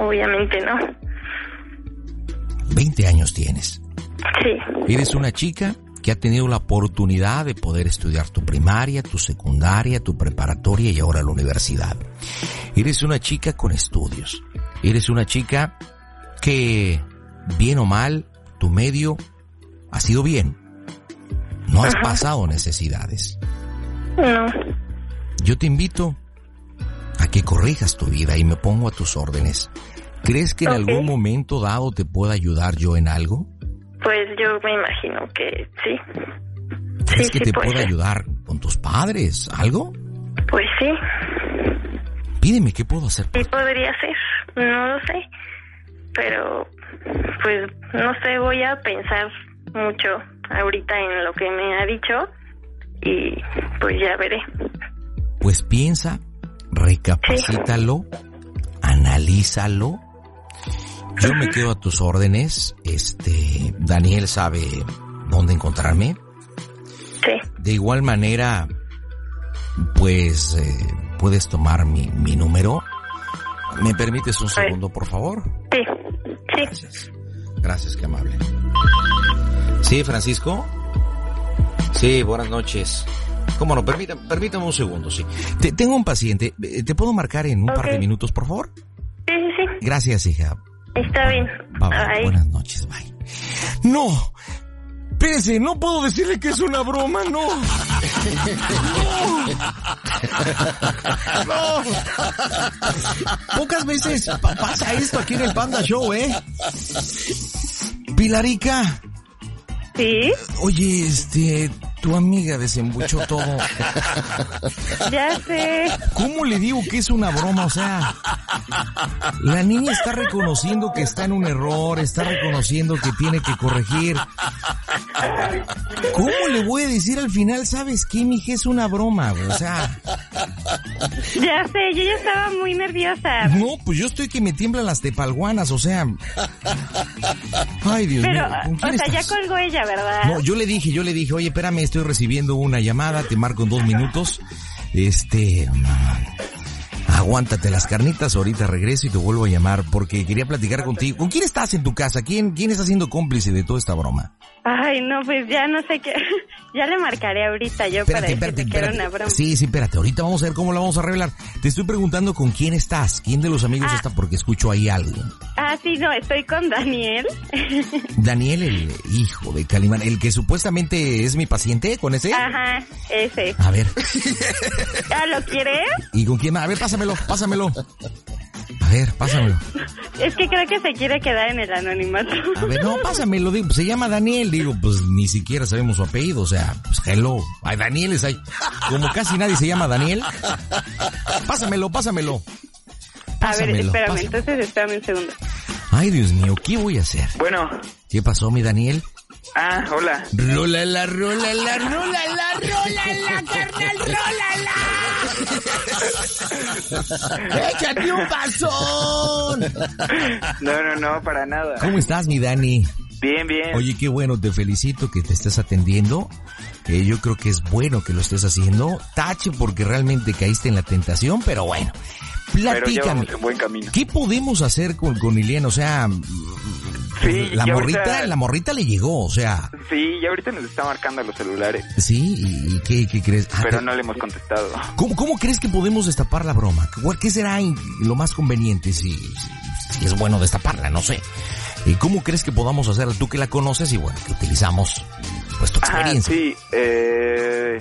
obviamente no. 20 años tienes. Sí, Eres una chica que ha tenido la oportunidad de poder estudiar tu primaria, tu secundaria, tu preparatoria y ahora la universidad. Eres una chica con estudios. Eres una chica que, bien o mal, tu medio ha sido bien. No has pasado necesidades. no. Yo te invito a que corrijas tu vida y me pongo a tus órdenes. ¿Crees que en algún momento dado te pueda ayudar yo en algo? Pues yo me imagino que sí. ¿Crees Sí, que sí te puede pueda ser. ayudar con tus padres? ¿Algo? Pues sí, Pídeme qué puedo hacer. sí podría ser. No lo sé. Pero, pues, no sé, voy a pensar mucho ahorita en lo que me ha dicho y pues ya veré. Pues piensa, recapacítalo, analízalo. Yo me quedo a tus órdenes. Este, Daniel sabe dónde encontrarme. Sí. De igual manera, pues eh, puedes tomar mi, mi número. ¿Me permites un segundo, por favor? Sí, sí. Gracias. Gracias, qué amable. Sí, Francisco. Sí, buenas noches. ¿Cómo no? Permítame, permítame un segundo, sí. Te- tengo un paciente. Eh, ¿Te puedo marcar en un par de minutos, por favor? Sí, sí, sí. Gracias, hija. Está bien. Bye. Buenas noches, bye. No. Espérese, no puedo decirle que es una broma, no. No. Pocas veces pa- pasa esto aquí en el Panda Show, ¿eh? Pilarica. ¿Sí? Oye, este, tu amiga desembuchó todo. Ya sé. ¿Cómo le digo que es una broma? O sea, la niña está reconociendo que está en un error, está reconociendo que tiene que corregir. ¿Cómo le voy a decir al final, sabes qué, mija, es una broma? O sea, Ya sé, yo ya estaba muy nerviosa. no, pues yo estoy que me tiemblan las tepalguanas, o sea. Ay, Dios Pero, mío, ¿con o sea, ya colgó ella, ¿verdad? No, yo le dije, yo le dije, oye, espérame, estoy recibiendo una llamada, te marco en dos minutos. Este, aguántate las carnitas, ahorita regreso y te vuelvo a llamar porque quería platicar contigo. ¿Con quién estás en tu casa? ¿Quién, quién está siendo cómplice de toda esta broma? Ay, no, pues ya no sé qué. Ya le marcaré ahorita yo para decirle que era una broma. Sí, sí, espérate, ahorita vamos a ver cómo la vamos a revelar. Te estoy preguntando con quién estás, quién de los amigos Ah. está porque escucho ahí algo. Ah, sí, no, estoy con Daniel. Daniel, el hijo de Calimán, el que supuestamente es mi paciente, con ese. Ajá, ese. A ver, ¿Ah, lo quieres? ¿y con quién más? A ver, pásamelo, pásamelo. A ver, pásamelo. Es que creo que se quiere quedar en el anonimato. A ver, no, pásamelo, digo, se llama Daniel, digo, pues ni siquiera sabemos su apellido, o sea, pues hello. Ay, Daniel es ahí. Como casi nadie se llama Daniel. Pásamelo, pásamelo. A ver, espérame, pásamelo. entonces espérame un segundo. Ay, Dios mío, ¿qué voy a hacer? Bueno, ¿Qué pasó, mi Daniel? Ah, hola. Rola la, rola la, rola la, rola la, carnal, rola la. ¡Échate un pasón! No, no, no, para nada. ¿Cómo estás, mi Dani? Bien, bien. Oye, qué bueno, te felicito que te estés atendiendo. Eh, yo creo que es bueno que lo estés haciendo. Tache porque realmente caíste en la tentación, pero bueno. Pero ya Platícame. vamos en buen camino. ¿Qué podemos hacer con, con? O sea, Sí, la y morrita, ahorita- la morrita le llegó, o sea, Sí, y ahorita nos está marcando los celulares, sí, ¿y, y qué, qué crees? Ah, pero no le hemos contestado. ¿Cómo, cómo crees que podemos destapar la broma? ¿Cuál- ¿Qué será lo más conveniente si, si, si es bueno destaparla? No sé. Eh, ¿Cómo crees que podamos hacerla? Tú que la conoces y bueno, que utilizamos pues tu Ah, experiencia. sí, eh,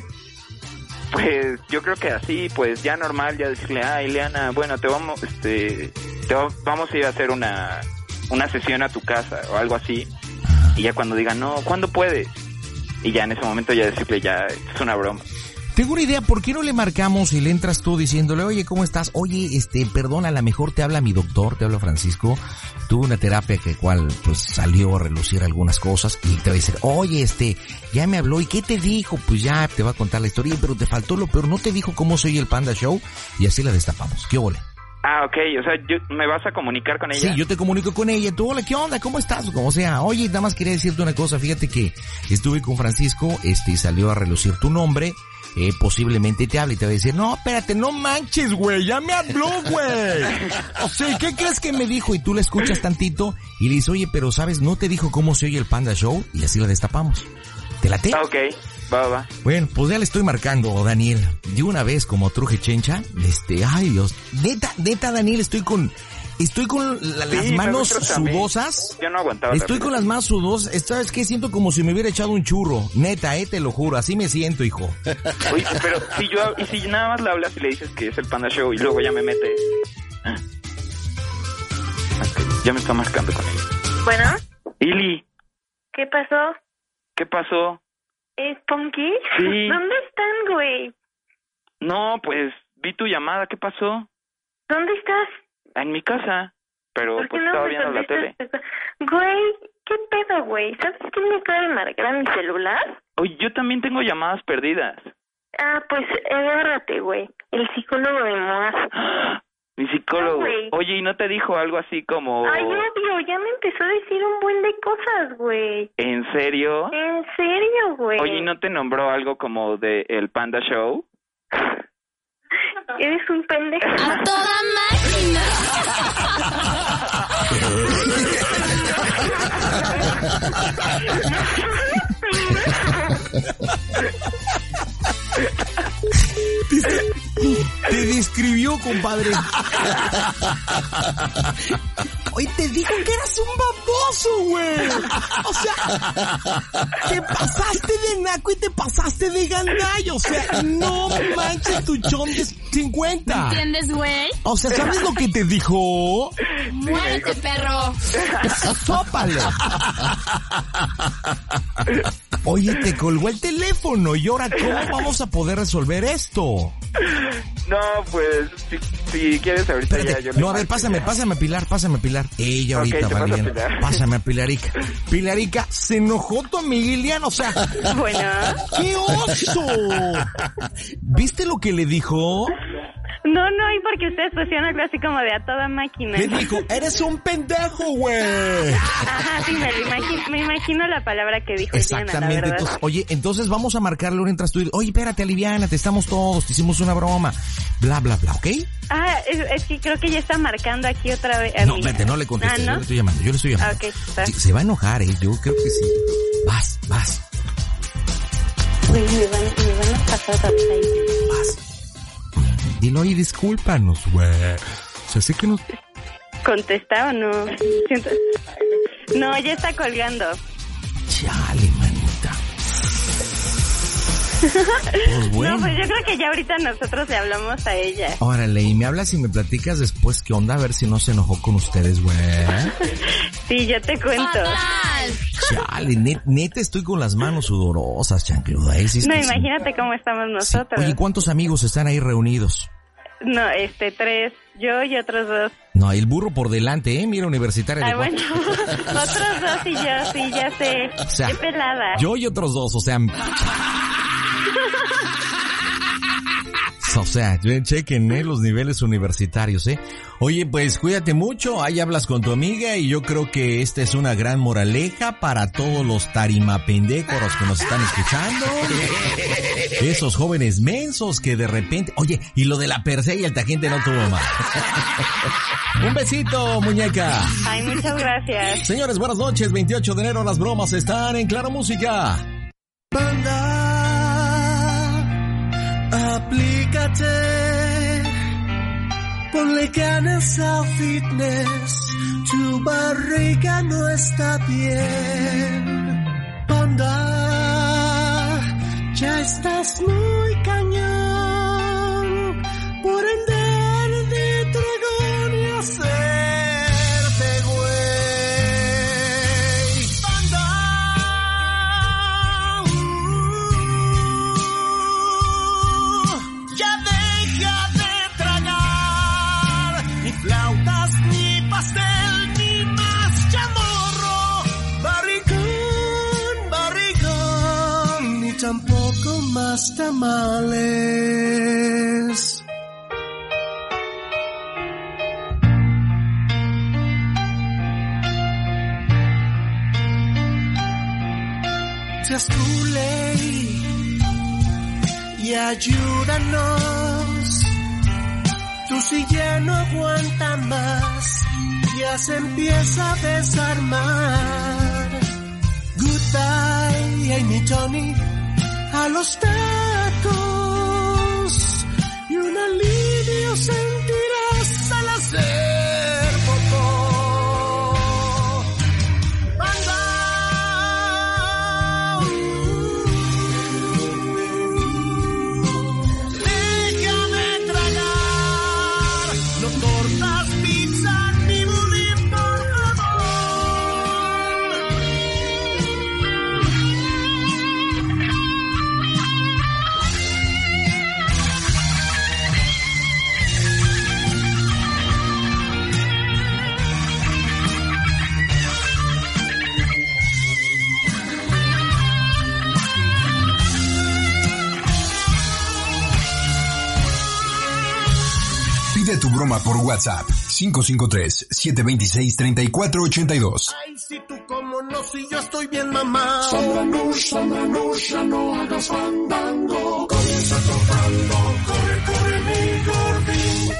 pues yo creo que así, pues ya normal, ya decirle, ah, Ileana, bueno, te vamos, este, te va- vamos a ir a hacer una, una sesión a tu casa o algo así. Y ya cuando digan, no, ¿cuándo puedes? Y ya en ese momento ya decirle, ya, es una broma. Tengo una idea, ¿por qué no le marcamos y le entras tú diciéndole, oye, ¿cómo estás? Oye, este, perdona, a lo mejor te habla mi doctor, te habla Francisco. Tuve una terapia que cual, pues, salió a relucir algunas cosas y te va a decir, oye, este, ya me habló, ¿y qué te dijo? Pues ya te va a contar la historia, pero te faltó lo peor, no te dijo cómo soy el Panda Show y así la destapamos. ¿Qué ole? Ah, ok, o sea, yo, ¿me vas a comunicar con ella? Sí, yo te comunico con ella. Tú, hola, ¿qué onda? ¿Cómo estás? Como sea. Oye, nada más quería decirte una cosa. Fíjate que estuve con Francisco, este, y salió a relucir tu nombre. Eh, posiblemente te hable y te va a decir, no, espérate, no manches, güey, ya me habló, güey. O sea, ¿qué crees que me dijo? Y tú le escuchas tantito y le dices, oye, pero sabes, no te dijo cómo se oye el Panda Show y así la destapamos. ¿Te late? Ah, ok, va, va. Bueno, pues ya le estoy marcando, Daniel. De una vez como truje chencha, este, ay Dios. Neta, neta, Daniel, estoy con, estoy con la- las manos sudosas. Yo no aguantaba. Estoy con las manos sudosas. ¿Sabes qué? Siento como si me hubiera echado un churro. Neta, eh, te lo juro. Así me siento, hijo. Oye, pero si yo, y si nada más le hablas y le dices que es el Panda Show y luego ya me mete. Ah. Ya me está marcando con ella. Bueno, Ili, ¿qué pasó? ¿qué pasó? ¿Es Punky? Sí. ¿Dónde están, güey? No, pues vi tu llamada, ¿qué pasó? ¿Dónde estás? En mi casa. Pero ¿Por qué pues no estaba viendo la tele. Güey, ¿qué pedo, güey? ¿Sabes quién me acaba de marcar a mi celular? Oye, yo también tengo llamadas perdidas. Ah, pues agárrate, güey. El psicólogo de Moaz. Mi psicólogo. No, güey. Oye, ¿y no te dijo algo así como... Ay, obvio, ya me empezó a decir un buen de cosas, güey. ¿En serio? En serio, güey. Oye, ¿y no te nombró algo como de El Panda Show? Eres un pendejo. ¡A toda máquina! Te describió, compadre. Hoy te dijo que eras un baboso, güey. O sea, te pasaste de naco y te pasaste de gandallo. O sea, no manches tu chon de 50. ¿Entiendes, güey? O sea, ¿sabes lo que te dijo? ¡Muérete, perro! ¡Sópalo! Oye, te colgó el teléfono y ahora ¿cómo vamos a poder resolver esto? No, pues, si, si quieres ahorita ya yo No, a ver, pásame, ya. pásame a Pilar, pásame a Pilar. Ella ahorita a valiendo. Pilar. Pásame a Pilarica. Pilarica, se enojó tu amiga Iliana, o sea. Bueno. ¡Qué oso! ¿Viste lo que le dijo? No, no, y porque ustedes pusieron algo así como de a toda máquina. Le dijo, eres un pendejo, güey. Ajá, sí, me, lo imagino, me imagino la palabra que dijo Diana, Exactamente. verdad. Entonces, oye, entonces vamos a marcarle ahora entras tú oye, espérate, aliviana, te estamos todos, te hicimos una broma. Bla, bla, bla, ¿ok? Ah, es, es que creo que ya está marcando aquí otra vez. a No, vete, no le contestes, Ah, yo ¿no? le estoy llamando, yo le estoy llamando. Ok, está. Sí, se va a enojar, eh, yo creo que sí. Vas, vas, me van, me van a pasar ahí. vas. Dilo y discúlpanos, güey. O sea, sé que no... ¿Contesta o no? Siento- No, ya está colgando. Chale. Pues bueno. No, pues yo creo que ya ahorita nosotros le hablamos a ella. Órale, y me hablas y me platicas después qué onda, a ver si no se enojó con ustedes, güey. Sí, yo te cuento. Chale, net- neta estoy con las manos sudorosas, chancluda. ¿eh? Sí, No, sí. imagínate cómo estamos nosotros. Oye, ¿cuántos amigos están ahí reunidos? No, este, tres. Yo y otros dos. No, el burro por delante, ¿eh? Mira, universitaria de Ah, bueno. otros dos y yo, sí, ya sé. O sea, Qué pelada. Yo y otros dos, o sea... O sea, chequen ¿eh? los niveles universitarios, ¿eh? Oye, pues cuídate mucho, ahí hablas con tu amiga y yo creo que esta es una gran moraleja para todos los tarimapendécoros que nos están escuchando. Esos jóvenes mensos que de repente... Oye, y lo de la perse y el tagente no tuvo mal. Un besito, muñeca. Ay, muchas gracias. Señores, buenas noches. 28 de enero las bromas están en Claro Música. Aplícate, ponle ganas al fitness, tu barriga no está bien. Panda, Ya estás muy cañón. Por andar de dragón y hacerte tampoco más tamales. Seas tu y ayúdanos. Tu silla no aguanta más, ya se empieza a desarmar. Goodbye, Amy Tony, a los tacos y un alivio sentirás al hacer Broma por WhatsApp 553-726-3482. Ay, si tú como no, si yo estoy bien mamá. Sandra Nush, Sandra Nush, ya no hagas fandango. Comienza tocando, corre, corre, mi gordín.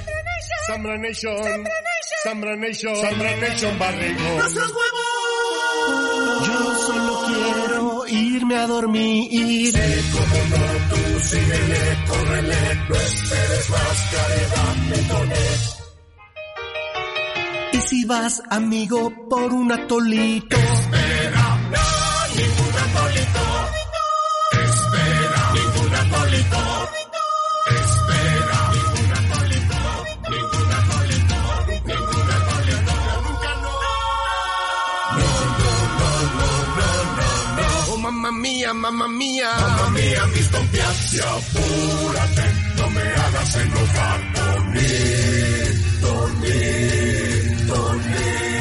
Sambra Nation, Sambra Nation, Sambra Nation Barrigo. ¡Nuestros huevos! Yo solo quiero irme a dormir. Sí, como no, tú síguele, córrele, no esperes más, caridad, metones. Y si vas, amigo, por un atolito. Espera, no, ningún atolito. Mamá mía, mamá mía. Mamma mía, mis compias, y apúrate, no me hagas enojar, Tony, Tony, Tony.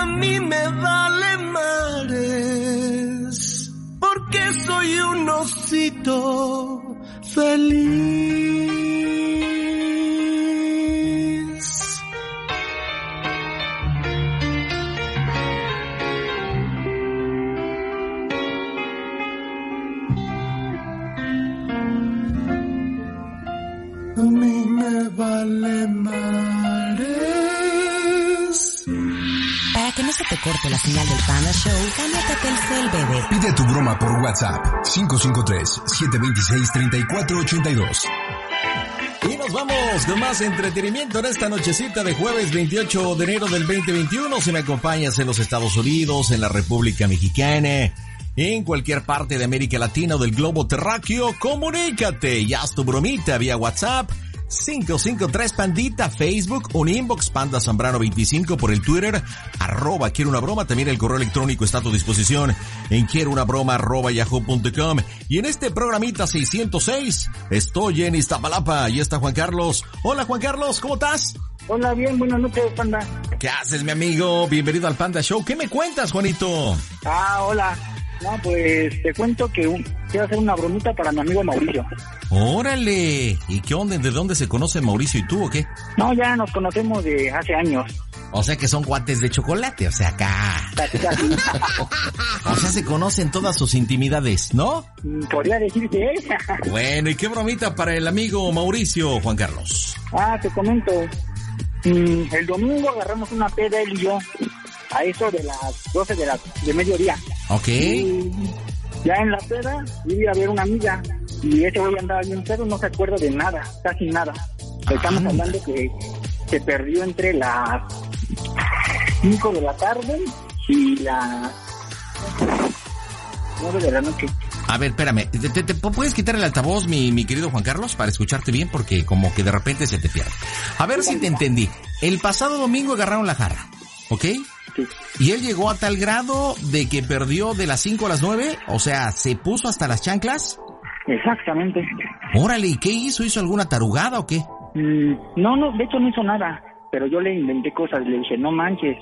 A mí me vale mares porque soy un osito feliz. Corte la señal del Panda Show, cámbiate a Telcel, bebé. Pide tu broma por WhatsApp 553-726-3482. Y nos vamos con más entretenimiento en esta nochecita de jueves 28 de enero del 2021. Si me acompañas en los Estados Unidos, en la República Mexicana, en cualquier parte de América Latina o del globo terráqueo, comunícate y haz tu bromita vía WhatsApp 553 Pandita, Facebook, un inbox Panda Zambrano 25 por el Twitter, arroba quiero una broma, también el correo electrónico está a tu disposición en quiero una broma arroba yahoo.com y en este programita 606 estoy en Iztapalapa y está Juan Carlos. Hola Juan Carlos, ¿cómo estás? Hola, bien, buenas noches, Panda. ¿Qué haces, mi amigo? Bienvenido al Panda Show. ¿Qué me cuentas, Juanito? Ah, hola. No, pues te cuento que un- quiero hacer una bromita para mi amigo Mauricio. Órale. ¿Y qué onda? ¿De dónde se conocen Mauricio y tú o qué? No, ya nos conocemos de hace años. O sea que son guantes de chocolate, o sea, acá. O sea, se conocen todas sus intimidades, ¿no? Mm, Podría decirse, ¿eh? Bueno, ¿y qué bromita para el amigo Mauricio, Juan Carlos? ah, te comento. Mm, el domingo agarramos una peda él y yo. A eso de las 12 de, la, de mediodía. Ok. Y ya en la peda, iba a ver una amiga. Y ese güey andaba bien pedo, no se acuerda de nada, casi nada. Estamos hablando que se perdió entre las 5 de la tarde y las 9 de la noche. A ver, espérame, ¿te, te- te puedes quitar el altavoz, mi, mi querido Juan Carlos, para escucharte bien? Porque como que de repente se te pierde. A ver si te entendí. El pasado domingo agarraron la jarra, ¿ok? Y él llegó a tal grado de que perdió de las 5 a las 9, o sea, se puso hasta las chanclas. Exactamente. Órale, ¿y qué hizo? ¿Hizo alguna tarugada o qué? Mm, no, no, de hecho no hizo nada. Pero yo le inventé cosas. Le dije, no manches,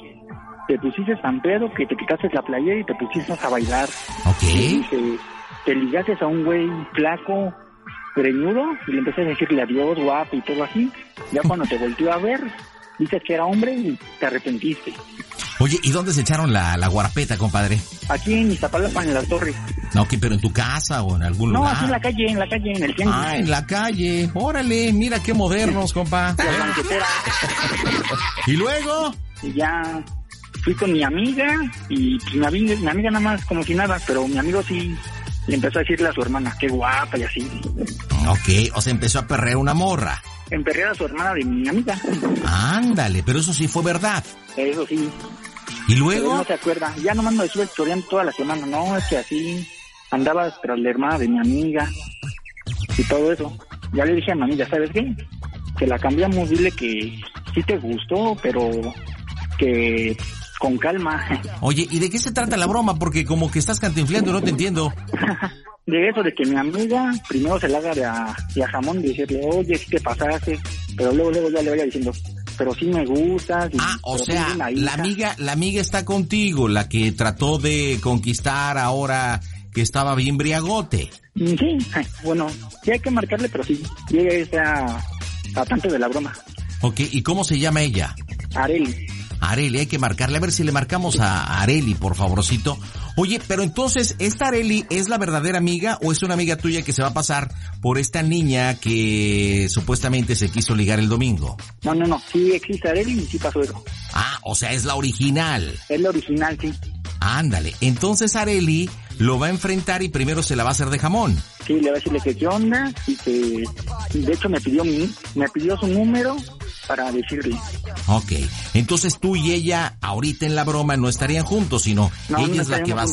te pusiste tan pedo que te quitaste la playera y te pusiste a bailar. Ok. Le dije, te ligaste a un güey flaco, greñudo, y le empecé a decirle adiós, guapo y todo así. Ya cuando te volteó a ver, dices que era hombre y te arrepentiste. Oye, ¿y dónde se echaron la, la guarapeta, compadre? Aquí en Iztapalapa, en las torres. No, pero en tu casa o en algún No, lugar. aquí en la calle, en la calle, en el tianguis. Ah, en la calle. Órale, mira qué modernos, compa. La banquetera. ¿Y luego? Y ya fui con mi amiga y pues, mi, amiga, mi amiga nada más como si nada, pero mi amigo sí le empezó a decirle a su hermana, qué guapa y así. Ok, o sea, empezó a perrear una morra. Emperré a su hermana de mi amiga. Ándale, pero eso sí fue verdad. Eso sí. ¿Y Pero luego? él no se acuerda. Ya nomás me estuve historiando toda la semana. No, es que así andaba tras la hermana de mi amiga y todo eso. Ya le dije a mi amiga, ¿sabes qué? Que la cambiamos, dile que sí te gustó, pero que con calma. Oye, ¿y de qué se trata la broma? Porque como que estás cantinfleando, no te entiendo. De eso, de que mi amiga primero se la haga de a, de a jamón y decirle, oye, si te pasaste, pero luego, luego ya le vaya diciendo, pero sí me gustas. y- Ah, o sea, la hija". amiga, la amiga está contigo, la que trató de conquistar ahora que estaba bien briagote. Mm, Sí, bueno, sí hay que marcarle, pero sí, y ella está a tanto de la broma. Ok, ¿y cómo se llama ella? Areli. Areli, hay que marcarle, a ver si le marcamos a Areli, por favorcito. Oye, pero entonces, ¿esta Areli es la verdadera amiga o es una amiga tuya que se va a pasar por esta niña que supuestamente se quiso ligar el domingo? No, no, no, sí existe Areli y sí pasó eso. Ah, o sea, es la original. Es la original, sí. Ándale, entonces Areli lo va a enfrentar y primero se la va a hacer de jamón. Sí, le va a decirle que qué onda y que, de hecho me pidió mi, me pidió su número para decirle. Ok, entonces tú y ella ahorita en la broma no estarían juntos, sino No, ella no es la que va a,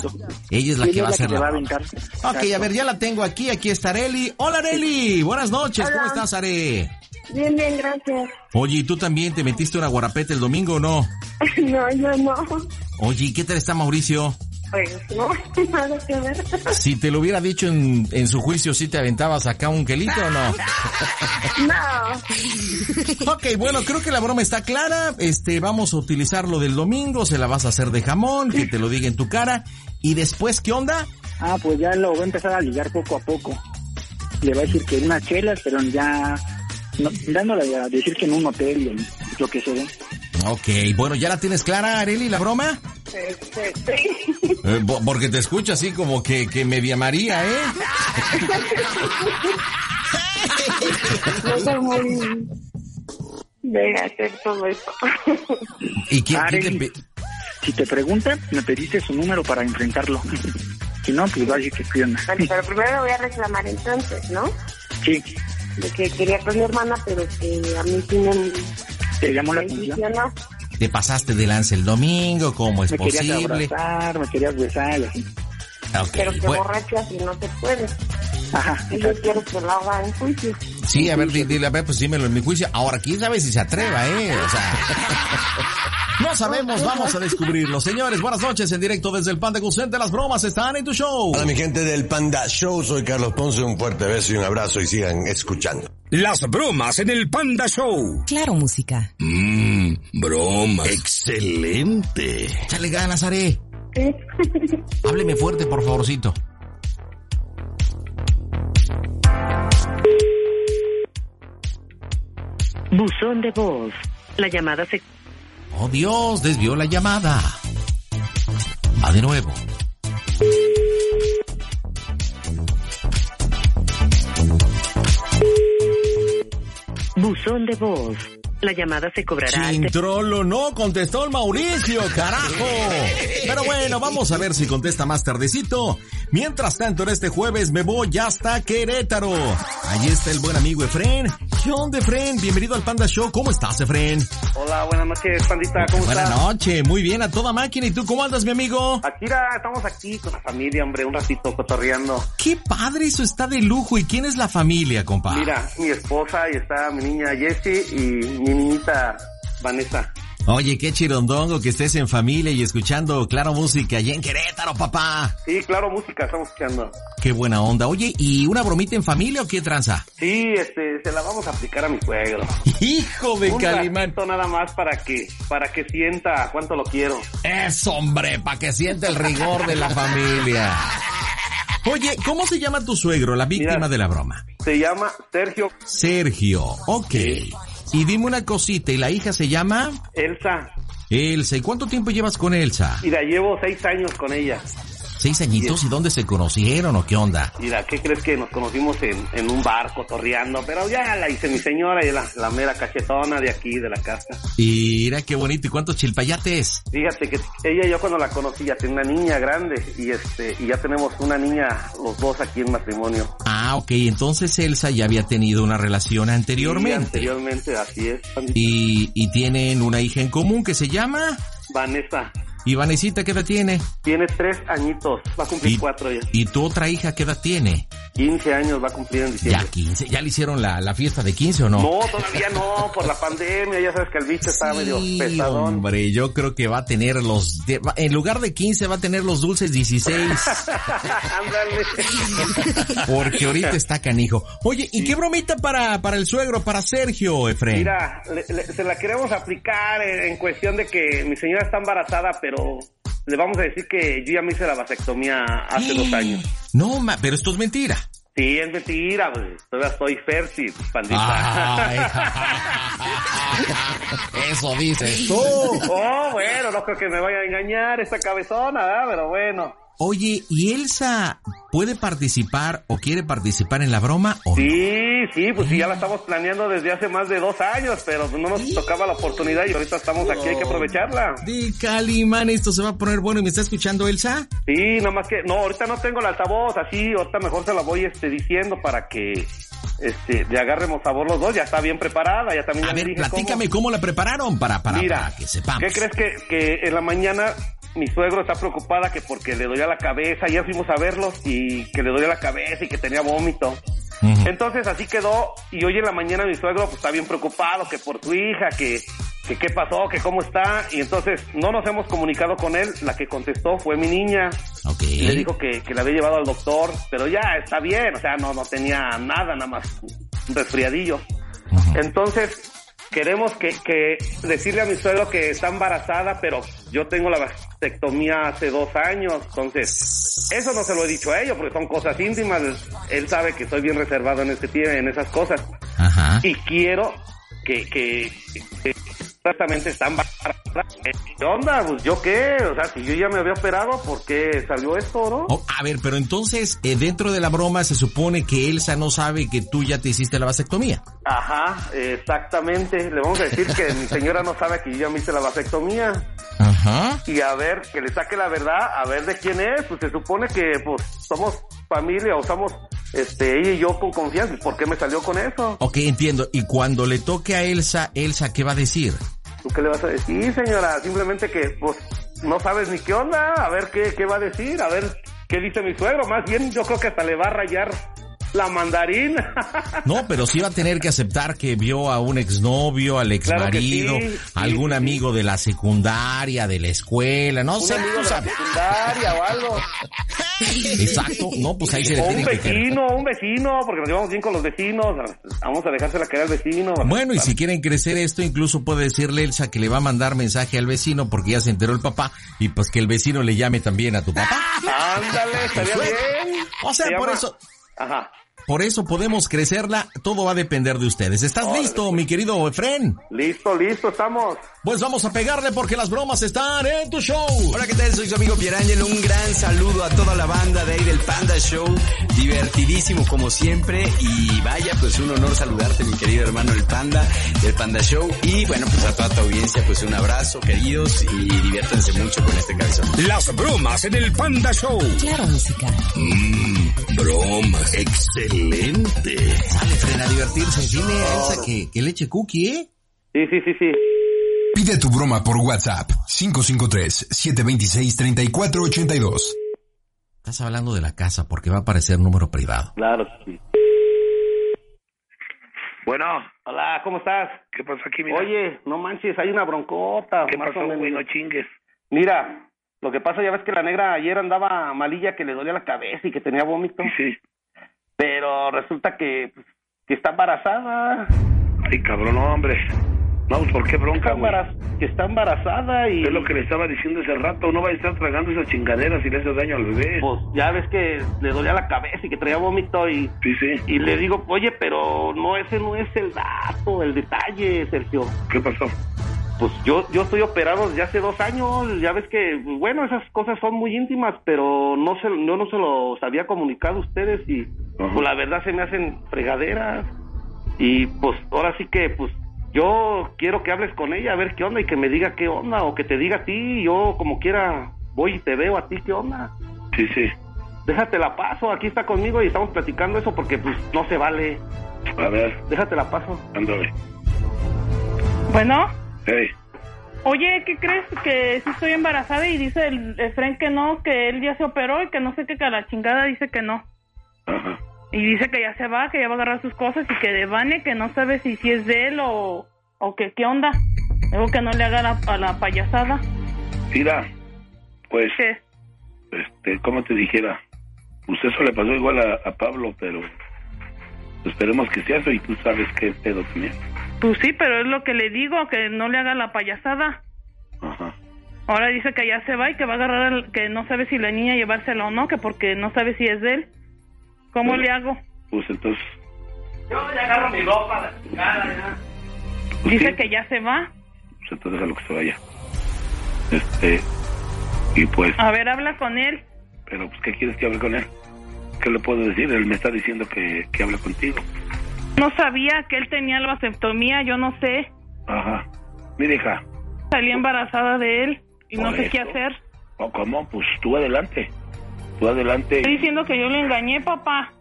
ella es la que va a ella hacer la va a broma. aventar. Ok, a ver, ya la tengo aquí, aquí está Areli. Hola Areli, buenas noches, ¿cómo estás Are? Bien, bien, gracias. Oye, ¿y tú también te metiste una guarapeta el domingo o no? No, yo no. Oye, ¿y qué tal está Mauricio? Pues no, nada que ver. Si te lo hubiera dicho en, en su juicio, ¿sí te aventabas acá un quelito o no? No. Ok, bueno, creo que la broma está clara. Este, vamos a utilizar lo del domingo, se la vas a hacer de jamón, que te lo diga en tu cara. Y después, ¿qué onda? Ah, pues ya lo voy a empezar a ligar poco a poco. Le va a decir que unas chelas, pero ya no, dándole a decir que en un hotel y lo que se ve. Ok, bueno, ¿ya la tienes clara, Areli, la broma? Este, sí. Eh, bo- porque te escucho así como que, que media María, ¿eh? No soy muy de hacer todo eso. ¿Y quién, quién te Areli, pe- si te preguntan, me pediste su número para enfrentarlo. si no, pues va a decir que onda. Bueno, pero primero lo voy a reclamar entonces, ¿no? Sí, De que quería con mi hermana, pero que a mí sí me, te llamó la atención. te pasaste de lance el domingo? ¿Cómo es Me querías posible? abrazar, me querías besar y así. Pero que bueno. borracho así no se puede. Ajá. Y yo quiero que lo haga en juicio. Sí, a ver, di- dile, a ver, pues dímelo en mi juicio. Ahora, quién sabe si se atreva, ¿eh? O sea. No sabemos, vamos a descubrirlo. Señores, buenas noches en directo desde el Panda Center. Las bromas están en tu show. Hola mi gente del Panda Show, soy Carlos Ponce, un fuerte beso y un abrazo y sigan escuchando. Las bromas en el Panda Show. Claro, música. Mmm, bromas. Excelente. Échale ganas, Are. Hábleme fuerte, por favorcito. Buzón de voz. La llamada se... Oh, Dios, desvió la llamada. Va de nuevo. Buzón de voz. La llamada se cobrará... Chintrolo, no contestó el Mauricio, carajo. Pero bueno, vamos a ver si contesta más tardecito. Mientras tanto, en este jueves me voy hasta Querétaro. Ahí está el buen amigo Efren. ¿Qué onda, Efren? Bienvenido al Panda Show. ¿Cómo estás, Efren? Hola, buenas noches, pandita, ¿cómo Buenas estás? noches, muy bien, a toda máquina. ¿Y tú cómo andas, mi amigo? Akira, estamos aquí con la familia, hombre, un ratito cotorreando. Qué padre, eso está de lujo. ¿Y quién es la familia, compa? Mira, mi esposa y está mi niña Jessie y mi niñita Vanessa. Oye, qué chirondongo que estés en familia y escuchando Claro Música allá en Querétaro, papá. Sí, claro, música, estamos escuchando. Qué buena onda. Oye, ¿y una bromita en familia o qué tranza? Sí, este, se la vamos a aplicar a mi suegro. Hijo de un Calimán. nada más para que, para que sienta cuánto lo quiero. Eso, hombre, para que sienta el rigor de la familia. Oye, ¿cómo se llama tu suegro, la víctima Mira. de la broma? Se llama Sergio Sergio, ok. Y dime una cosita, ¿y la hija se llama? Elsa. Elsa. ¿Y cuánto tiempo llevas con Elsa? Mira, llevo seis años con ella. ¿Seis añitos? ¿Y dónde se conocieron o qué onda? Mira, ¿qué crees que nos conocimos en, en un bar cotorreando? Pero ya la hice mi señora y la, la mera cachetona de aquí, de la casa. Mira qué bonito. ¿Y cuántos chilpayates? Fíjate que ella y yo cuando la conocí ya tenía una niña grande y este y ya tenemos una niña los dos aquí en matrimonio. Ah, ok. Entonces Elsa ya había tenido una relación Sí, anteriormente. anteriormente, así es. Y, y tienen una hija en común que se llama... Vanessa ¿Y Vanesita qué edad tiene? tiene tres añitos, va a cumplir Y- cuatro ya. ¿Y tu otra hija qué edad tiene? 15 años va a cumplir en diciembre. Ya 15. ¿Ya le hicieron la, la fiesta de 15 o no? No, todavía no, por la pandemia, ya sabes que el bicho está medio pesadón. hombre, yo creo que va a tener los... de- en lugar de 15 va a tener los dulces 16. Ándale. Porque ahorita está canijo. Oye, ¿y qué bromita para, para el suegro, para Sergio, Efren? Mira, le- le- se la queremos aplicar en, en cuestión de que mi señora está embarazada, pero le vamos a decir que yo ya me hice la vasectomía hace dos años. No, ma, pero esto es mentira. Sí, es mentira, pues, todavía soy fértil, pandita. Ay. Eso dices tú. Oh, bueno, no creo que me vaya a engañar esta cabezona, ¿verdad? Pero bueno. Oye, ¿y Elsa puede participar o quiere participar en la broma o no? Sí, sí, pues sí, ya la estamos planeando desde hace más de dos años, pero no nos tocaba la oportunidad y ahorita estamos aquí, hay que aprovecharla. De Calimán, esto se va a poner bueno. ¿Y me está escuchando Elsa? Sí, nada más que, no, ahorita no tengo el altavoz, así, ahorita mejor se la voy este, diciendo para que este, le agarremos sabor los dos, ya está bien preparada, ya también A ya ver, dije cómo. platícame cómo la prepararon para, para, Mira, para que sepamos. ¿qué crees que, que en la mañana mi suegro está preocupada que porque le dolía la cabeza, ayer fuimos a verlos y que le dolía la cabeza y que tenía vómito. Entonces así quedó y hoy en la mañana mi suegro pues está bien preocupado que por su hija, que, que qué pasó, que cómo está y entonces no nos hemos comunicado con él, la que contestó fue mi niña. Y le dijo que, que la había llevado al doctor, pero ya está bien, o sea, no, no tenía nada, nada más un resfriadillo. Entonces, queremos que, que decirle a mi suegro que está embarazada, pero yo tengo la vasectomía hace dos años, entonces eso no se lo he dicho a ellos porque son cosas íntimas. Él sabe que soy bien reservado en este en esas cosas. Y quiero que, que, que exactamente está embarazada. ¿Qué onda? Pues yo qué, o sea, si yo ya me había operado, ¿por qué salió esto, no? Oh, a ver, pero entonces, eh, dentro de la broma se supone que Elsa no sabe que tú ya te hiciste la vasectomía. Ajá, exactamente. Le vamos a decir que mi señora no sabe que yo ya me hice la vasectomía. Ajá. Y a ver, que le saque la verdad, a ver de quién es. Pues se supone que pues somos familia o somos este ella y yo con confianza. ¿Y ¿Por qué me salió con eso? Ok, entiendo. Y cuando le toque a Elsa, Elsa, ¿qué va a decir? ¿Tú qué le vas a decir, señora? Simplemente que pues no sabes ni qué onda. A ver qué, qué va a decir. A ver ¿Qué dice mi suegro? Más bien yo creo que hasta le va a rayar la mandarina. No, pero sí va a tener que aceptar que vio a un exnovio, al Claro exmarido, sí, algún amigo de la secundaria, de la escuela, no Un sé, amigo de la secundaria o algo. Exacto, no, pues ahí se le O un tiene que quedar. vecino, un vecino, porque nos llevamos bien con los vecinos. Vamos a dejársela caer al vecino. Bueno, y si quieren crecer esto, incluso puede decirle Elsa que le va a mandar mensaje al vecino porque ya se enteró el papá y pues que el vecino le llame también a tu papá. Ándale, estaría Pues, bien. O sea, Se por llama- eso, Ajá. Por eso podemos crecerla, todo va a depender de ustedes. ¿Estás listo, mi querido Efren? Listo, listo, estamos. Pues vamos a pegarle porque las bromas están en tu show. Hola, ¿qué tal? Soy su amigo Pierangelo. Un gran saludo a toda la banda de ahí del Panda Show. Divertidísimo como siempre. Y vaya, pues un honor saludarte, mi querido hermano el Panda, del Panda Show. Y bueno, pues a toda tu audiencia, pues un abrazo, queridos, y diviértanse mucho con este cabezón. Las bromas en el Panda Show. Claro, música. Mmm, bromas. Excelente. Sale, Fren, a divertirse. Dile a Elsa que, que le eche cookie, ¿eh? Sí, sí, sí, sí. Pide tu broma por WhatsApp 553-726-3482. Estás hablando de la casa porque va a aparecer número privado. Claro, sí. Bueno. Hola, ¿cómo estás? ¿Qué pasó aquí, mira? Oye, no manches, hay una broncota. ¿Qué pasó, güey? No chingues. Mira, lo que pasa, ya ves que la negra ayer andaba malilla, que le dolía la cabeza y que tenía vómito. Sí. Pero resulta que, pues, que está embarazada. Ay, cabrón, no, hombre. No, pues, ¿por qué bronca, güey? que está embarazada y... Es lo que le estaba diciendo hace rato. No va a estar tragando esas chingaderas y le hace daño al bebé. Pues ya ves que le dolía la cabeza y que traía vómito y... Sí, sí. Y le digo, oye, pero no, ese no es el dato, el detalle, Sergio. ¿Qué pasó? Pues yo, yo estoy operado desde hace dos años, ya ves que, bueno, esas cosas son muy íntimas, pero no se, yo no se los había comunicado a ustedes y pues la verdad se me hacen fregaderas. Y pues ahora sí que, pues yo quiero que hables con ella a ver qué onda y que me diga qué onda o que te diga a ti yo como quiera voy y te veo a ti qué onda. Sí, sí. Déjate la paso, aquí está conmigo y estamos platicando eso porque pues no se vale. A ver, Déjate la paso. ándale. Bueno, Hey, oye, ¿qué crees? Que sí estoy embarazada y dice el, el Fren que no, que él ya se operó y que no sé qué, que a la chingada dice que no. ajá. Y dice que ya se va, que ya va a agarrar sus cosas y que de Vane, que no sabe si, si es de él o, o que qué onda. Digo que no le haga la, a la payasada. Mira, pues, ¿Qué? este, como te dijera, pues eso le pasó igual a, a Pablo, pero esperemos que sea eso y tú sabes qué pedo también. Pues sí, pero es lo que le digo, que no le haga la payasada. Ajá. Ahora dice que ya se va y que va a agarrar, al- que no sabe si la niña llevársela o no, que porque no sabe si es de él. ¿Cómo Bueno. le hago? Pues entonces, Yo ya agarro mi ropa, la chingada, ya. pues Dice sí, que ya se va. pues entonces déjalo que se vaya. Este, y pues, A ver, habla con él. pero pues, ¿qué quieres que hable con él? ¿Qué le puedo decir? Él me está diciendo que, que hable contigo. No sabía que él tenía la vasectomía, yo no sé. Ajá. Mira, hija, Salí embarazada de él y no sé qué hacer. ¿o ¿cómo? Pues tú adelante. Tú adelante. Estoy diciendo que yo le engañé, papá.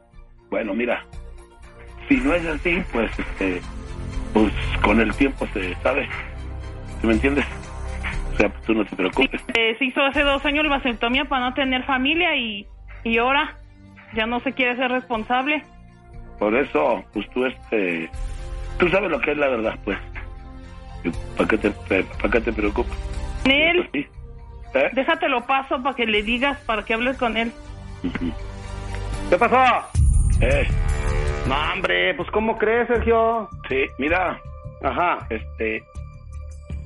Bueno, mira, si no es así, pues, este, pues con el tiempo se sabe. ¿Sí ¿Me entiendes? O sea, pues tú no te preocupes. Eh, se hizo hace dos años la vasectomía para no tener familia y, y ahora ya no se quiere ser responsable. Por eso, pues tú, este, tú sabes lo que es la verdad, pues. ¿Para qué te, para qué te preocupas? Él, Sí. ¿Eh? déjatelo paso para que le digas, para que hables con él. ¿Qué pasó? Eh, No, hombre, pues ¿cómo crees, Sergio? sí, mira, Ajá. este,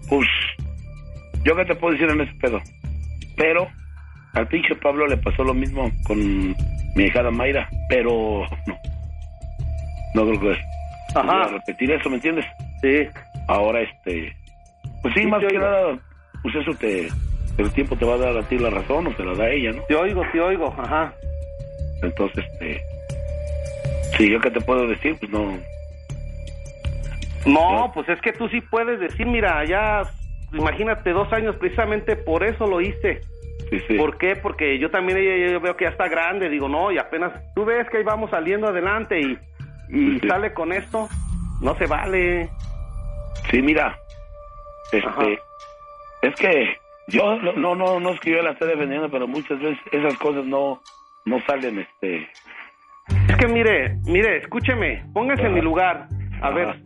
pues, yo qué te puedo decir en ese pedo. Pero al pinche Pablo le pasó lo mismo con mi hijada Mayra, pero no. No creo que Ajá. a repetir eso, ¿me entiendes? Sí. Ahora, este, pues sí, Sí, más que oigo. nada, pues eso te, el tiempo te va a dar a ti la razón o te la da ella, ¿no? Te oigo, te oigo, ajá. Entonces, este, sí, yo qué te puedo decir, pues no, No, pues es que tú sí puedes decir, mira, ya, imagínate, dos años precisamente por eso lo hice. sí, sí. ¿Por qué? Porque yo también yo veo que ya está grande, digo, no, y apenas, tú ves que ahí vamos saliendo adelante y, y sale con esto, no se vale. Sí, mira, este, Ajá. es que Yo no, no, no, no es que yo la esté defendiendo, pero muchas veces esas cosas no, no salen, este... Es que mire, mire, escúcheme, póngase en mi lugar. A ver,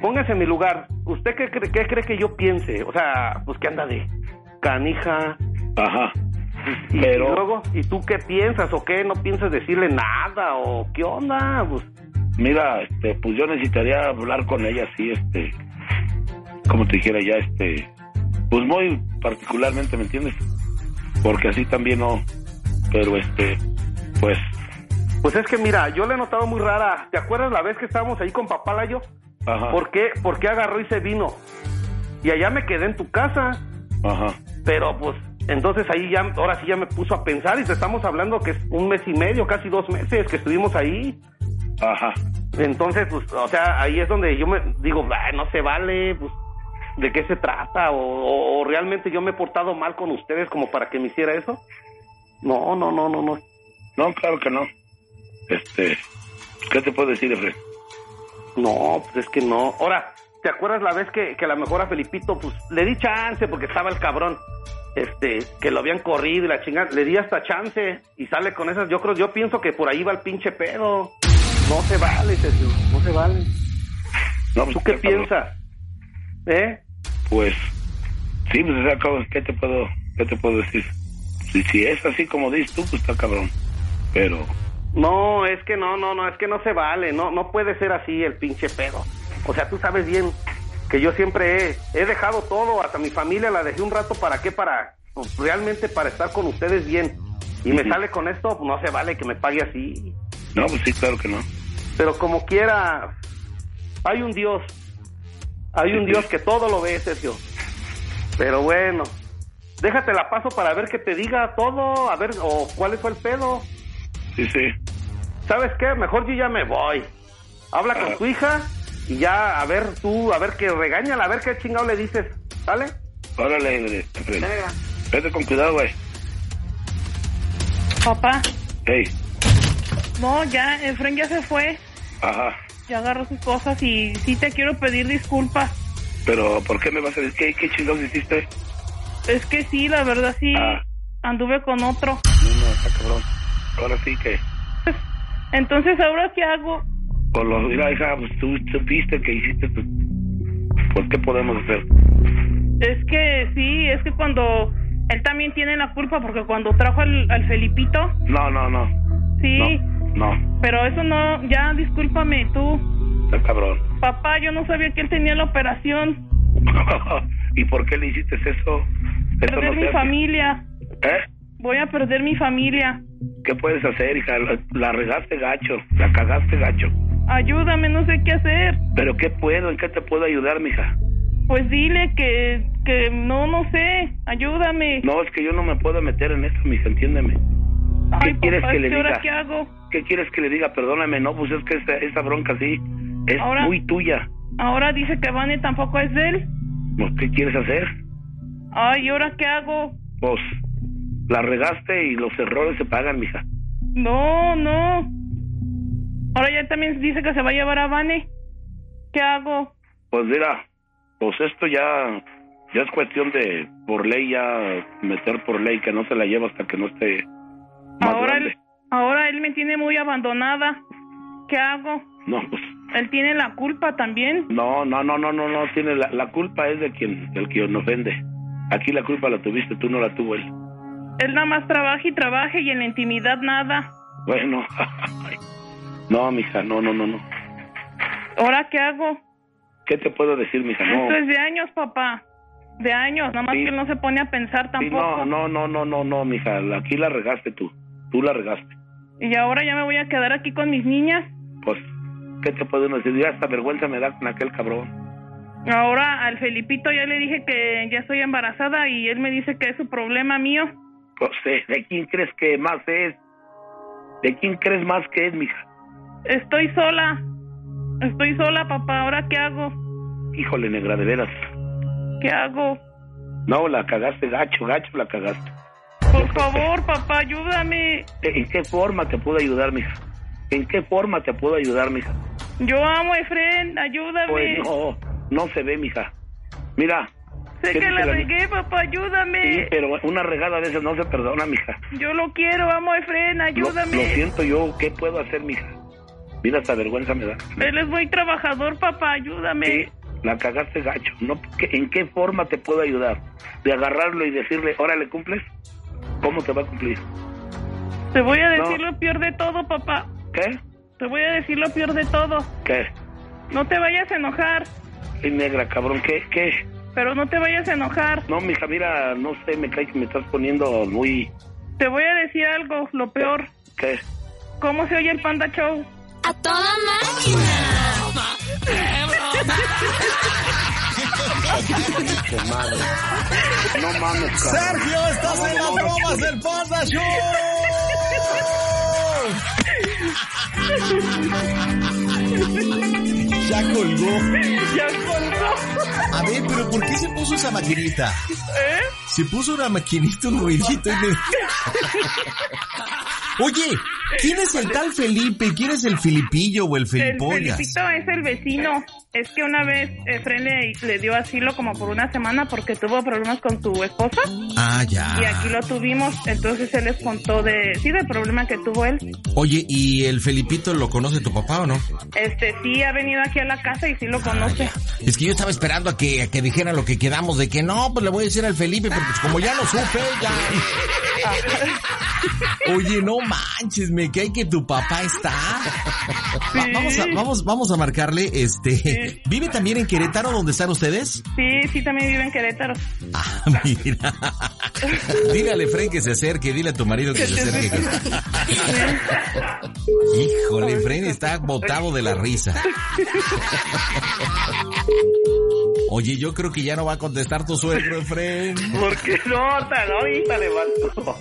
póngase en mi lugar. ¿Usted qué, cree- qué cree que yo piense? O sea, pues que anda de canija. Ajá. Y, Pero- y luego, ¿y tú qué piensas o qué? ¿No piensas decirle nada o qué onda? Pues, Mira, este, pues yo necesitaría hablar con ella así, este, como te dijera ya, este, pues muy particularmente, ¿me entiendes? Porque así también no, pero este, pues, pues es que mira, yo le he notado muy rara. ¿Te acuerdas la vez que estábamos ahí con papá Layo? ajá, ¿Por qué, ¿Por qué agarró y se vino? Y allá me quedé en tu casa. ajá, Pero pues entonces ahí ya, ahora sí ya me puso a pensar y te estamos hablando que es un mes y medio, casi dos meses que estuvimos ahí. Ajá, Entonces, pues, o sea, ahí es donde yo me digo, "Ah, no se vale, pues, ¿de qué se trata? O, o- o realmente yo me he portado mal con ustedes como para que me hiciera eso? No, no, no, no, no. no, claro que no, este, ¿qué te puedo decir, Efraín? No, pues es que no. Ahora, ¿te acuerdas la vez que, que a la mejor a Felipito, pues, le di chance porque estaba el cabrón, este, que lo habían corrido y la chingada, le di hasta chance y sale con esas, yo creo, yo pienso que por ahí va el pinche pedo. No se vale, Sergio, no se vale. No, pues, ¿Tú qué está cabrón. piensas? ¿Eh? Pues, sí, pues, o sea, cabrón, ¿qué te puedo, qué te puedo decir? Si, si es así como dices tú, pues está cabrón, pero, No, es que no, no, no, es que no se vale, no, no puede ser así el pinche pedo. O sea, tú sabes bien que yo siempre he, he dejado todo, hasta mi familia la dejé un rato, ¿para qué? Para, pues, realmente para estar con ustedes bien. Y me sale con esto, pues, no se vale que me pague así. No, pues sí, claro que no. Pero como quiera, hay un Dios, hay un Dios que todo lo ve, Sergio. Pero bueno, déjate la paso para ver que te diga todo, a ver, o cuál fue el pedo. Sí, sí, ¿Sabes qué? Mejor yo ya me voy. Habla con Ah. tu hija y ya, a ver tú, a ver que regañala, a ver qué chingado le dices. ¿Sale? órale, Venga. vete con cuidado, güey, Papá, hey, no, ya, Efren ya se fue. ajá, Ya agarró sus cosas y sí te quiero pedir disculpas. pero ¿por qué me vas a decir qué, qué chingados hiciste? Es que sí, la verdad sí, Ah. anduve con otro. No, no, está cabrón, ahora sí que, Entonces, ¿ahora qué hago? con los, mira, hija, pues tú supiste que hiciste, pues, pues, ¿qué podemos hacer? Es que sí, es que cuando él también tiene la culpa porque cuando trajo al, al Felipito, No, no, no, sí, no, pero eso no, ya discúlpame tú, está cabrón. papá, yo no sabía que él tenía la operación, ¿Y por qué le hiciste eso? Eso perder no mi hace. familia, ¿Eh? voy a perder mi familia, ¿Qué puedes hacer, hija? La, la regaste gacho, la cagaste gacho. ayúdame, no sé qué hacer, ¿Pero qué puedo? ¿En qué te puedo ayudar, mija? pues dile que, que no, no sé, ayúdame. No, es que yo no me puedo meter en esto, mija, entiéndeme. ¿Qué Ay, quieres papá, que le diga? qué hago, ¿Qué quieres que le diga? Perdóname, no, pues es que esta, esta bronca sí es Ahora- muy tuya. ahora dice que Vane tampoco es de él, Pues, ¿Qué quieres hacer? ay, ¿y ahora qué hago? Pues, la regaste y los errores se pagan, mija. No, no. Ahora ya también dice que se va a llevar a Vane. ¿Qué hago? Pues mira, pues esto ya, ya es cuestión de, por ley, ya meter por ley que no se la lleva hasta que no esté Ahora él, ahora él me tiene muy abandonada. ¿Qué hago? No, pues, Él tiene la culpa también. no, no, no, no, no, no, tiene la, la culpa es de quien, del quien ofende. Aquí la culpa la tuviste, tú no la tuvo él. Él nada más trabaja y trabaja y en la intimidad nada. Bueno, no, mija, no, no, no, no. ¿Ahora qué hago? ¿Qué te puedo decir, mija? No. Esto es de años, papá. De años. Nada más Sí. que él no se pone a pensar Sí, tampoco. no, no, no, no, no, no, mija, aquí la regaste tú, tú la regaste. Y ahora ya me voy a quedar aquí con mis niñas. Pues, ¿qué te puedo decir? Ya hasta vergüenza me da con aquel cabrón. Ahora al Felipito ya le dije que ya estoy embarazada y él me dice que es su problema mío. Sé, ¿de quién crees que más es? ¿De quién crees más que es, mija? Estoy sola. Estoy sola, papá. ¿Ahora qué hago? Híjole, negra, de veras. ¿Qué hago? No, la cagaste gacho, gacho la cagaste. Por favor, papá, ayúdame. ¿En qué forma te puedo ayudar, mija? ¿En qué forma te puedo ayudar, mija? Yo amo a Efren, ayúdame. Pues no, no se ve, mija. Mira, Sé ¿Qué que la la- regué, papá, ayúdame. Sí, pero una regada de esas no se perdona, mija. Yo lo quiero, amo a Efren, ayúdame. lo siento yo, ¿qué puedo hacer, mija? Mira, hasta vergüenza me da. Él es muy trabajador, papá, ayúdame. Sí, la cagaste gacho. No, ¿qué- ¿En qué forma te puedo ayudar? ¿De agarrarlo y decirle, órale, cumples? ¿Cómo te va a cumplir? Te voy a No. decir lo peor de todo, papá. ¿Qué? Te voy a decir lo peor de todo. ¿Qué? No te vayas a enojar, Ay, negra, cabrón, ¿qué? ¿Qué? pero no te vayas a enojar. No, mija, mira, no sé, me cae que me estás poniendo muy... Te voy a decir algo, lo peor. ¿Qué? ¿Cómo se oye el Panda Show? A toda madre. No mames. Sergio, estás en las bromas del Panda Show. Ya colgó. Ya colgó. A ver, pero ¿por qué se puso esa maquinita? ¿Eh? Se puso una maquinita, un ruidito y me... Oye, ¿quién es el tal Felipe? ¿Quién es el Filipillo o el El Felipollas? Felipito es el vecino. Es que una vez Efren le, le dio asilo como por una semana porque tuvo problemas con tu esposa. Ah, ya. Y aquí lo tuvimos, entonces él les contó de, sí, del problema que tuvo él. Oye, ¿y el Felipito lo conoce tu papá o no? Este, sí, ha venido aquí a la casa y sí lo conoce. Es que yo estaba esperando a que, a que dijera lo que quedamos de que no, pues le voy a decir al Felipe, porque pues como ya lo supe, ya. Oye, no manches, me cae que tu papá está. Va- vamos, a, vamos, vamos a marcarle, este. ¿Vive también en Querétaro donde están ustedes? Sí, sí, también vive en Querétaro. Ah, mira. Dile al Efren que se acerque, dile a tu marido que se acerque. Híjole, Efren está botado de la risa. Oye, yo creo que ya no va a contestar tu suegro, Efren. ¿Por qué no? Tan ahorita levanto.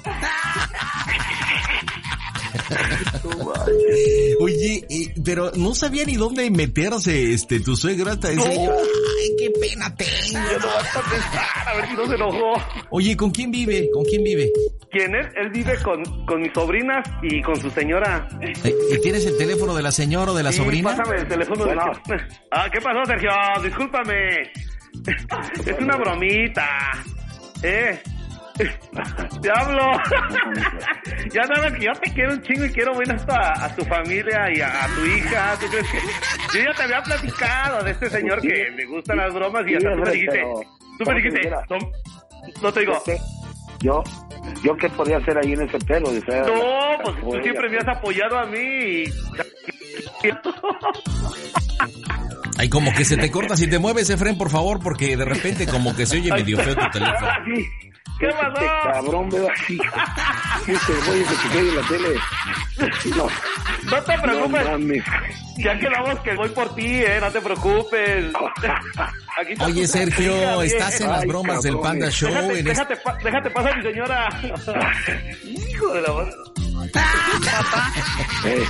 Oye, eh, pero no sabía ni dónde meterse este tu suegro hasta decir yo, ay, qué pena tengo. Yo no voy a contestar, a ver si no se enojó. Oye, ¿con quién vive? ¿Con quién vive? ¿Quién es? Él vive con, con mis sobrinas y con su señora. Eh, ¿Y tienes el teléfono de la señora o de la Sí, sobrina? Pásame el teléfono de Bueno. Ah, ¿qué pasó, Sergio? Discúlpame. Es una bromita. ¿Eh? Te hablo. ya sabes que yo te quiero un chingo y quiero bien hasta a, a tu familia y a, a tu hija. ¿Tú crees que- Yo ya te había platicado de este señor que le gustan las bromas y Sí, hasta tú me dijiste, tú me ¿cómo dijiste, no, no te digo, Yo, yo qué podía hacer ahí en ese pelo. O sea, no, pues tú siempre me has apoyado a mí. y- Ay, como que se te corta si te mueves, Efren, por favor, porque de repente como que se oye medio feo tu teléfono. ¿Qué Este pasó? cabrón veo así. Este güey que se en la tele. No. No te preocupes. No mames. Ya quedamos que voy por ti, eh, no te preocupes. Aquí está Oye, Sergio, estás bien. en las Ay, bromas del. Panda Show. Déjate, en déjate, pa- déjate pasar, mi señora. Hijo de la. Papá, Eh,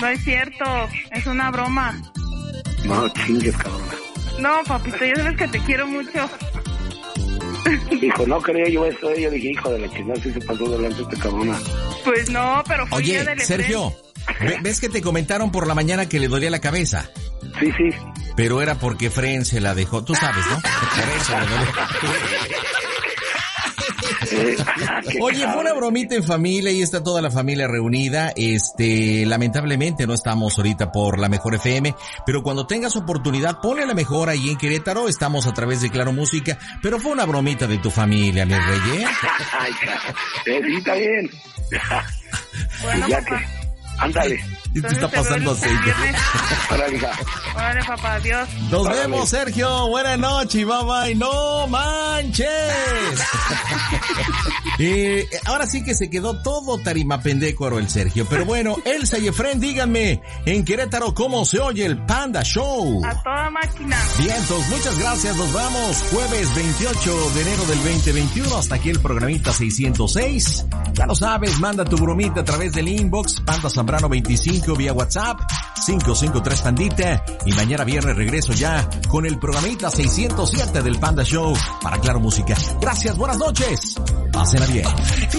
no es cierto, es una broma. no chingues, cabrón. No, papito, ya sabes que te quiero mucho. Dijo, no creía yo eso. eh. Yo dije, hijo de la chingada, sí se pasó delante este cabrona. Pues no, pero fue Oye, del Sergio, ve- ¿ves que te comentaron por la mañana que le dolía la cabeza? Sí, sí. Pero era porque Fren se la dejó, tú sabes, ¿no? Por eso le dolía. Oye, fue una bromita en familia y está toda la familia reunida. Este, lamentablemente no estamos ahorita por la mejor FM, pero cuando tengas oportunidad, ponle la mejor ahí en Querétaro. Estamos a través de Claro Música, pero fue una bromita de tu familia, mi rey. ¿eh? Ay, cabrón. Eh, sí, está bien. Bueno, ya papá. que, ándale. Y te está pasando aceite. Órale, hija. Órale, papá, adiós. Nos vemos, Sergio. Buenas noches, bye bye. No manches. Eh, ahora sí que se quedó todo tarimapendécuaro el Sergio. Pero bueno, Elsa y Efren, díganme, en Querétaro, ¿cómo se oye el Panda Show? A toda máquina. Vientos, muchas gracias. Nos vamos jueves 28 de enero del 2021. Hasta aquí el programita 606. Ya lo sabes, manda tu bromita a través del inbox, Panda Zambrano 25 vía WhatsApp, 553 Pandita. Y mañana viernes regreso ya con el programita 607 del Panda Show para Claro Música. Gracias, buenas noches. Pásenla bien.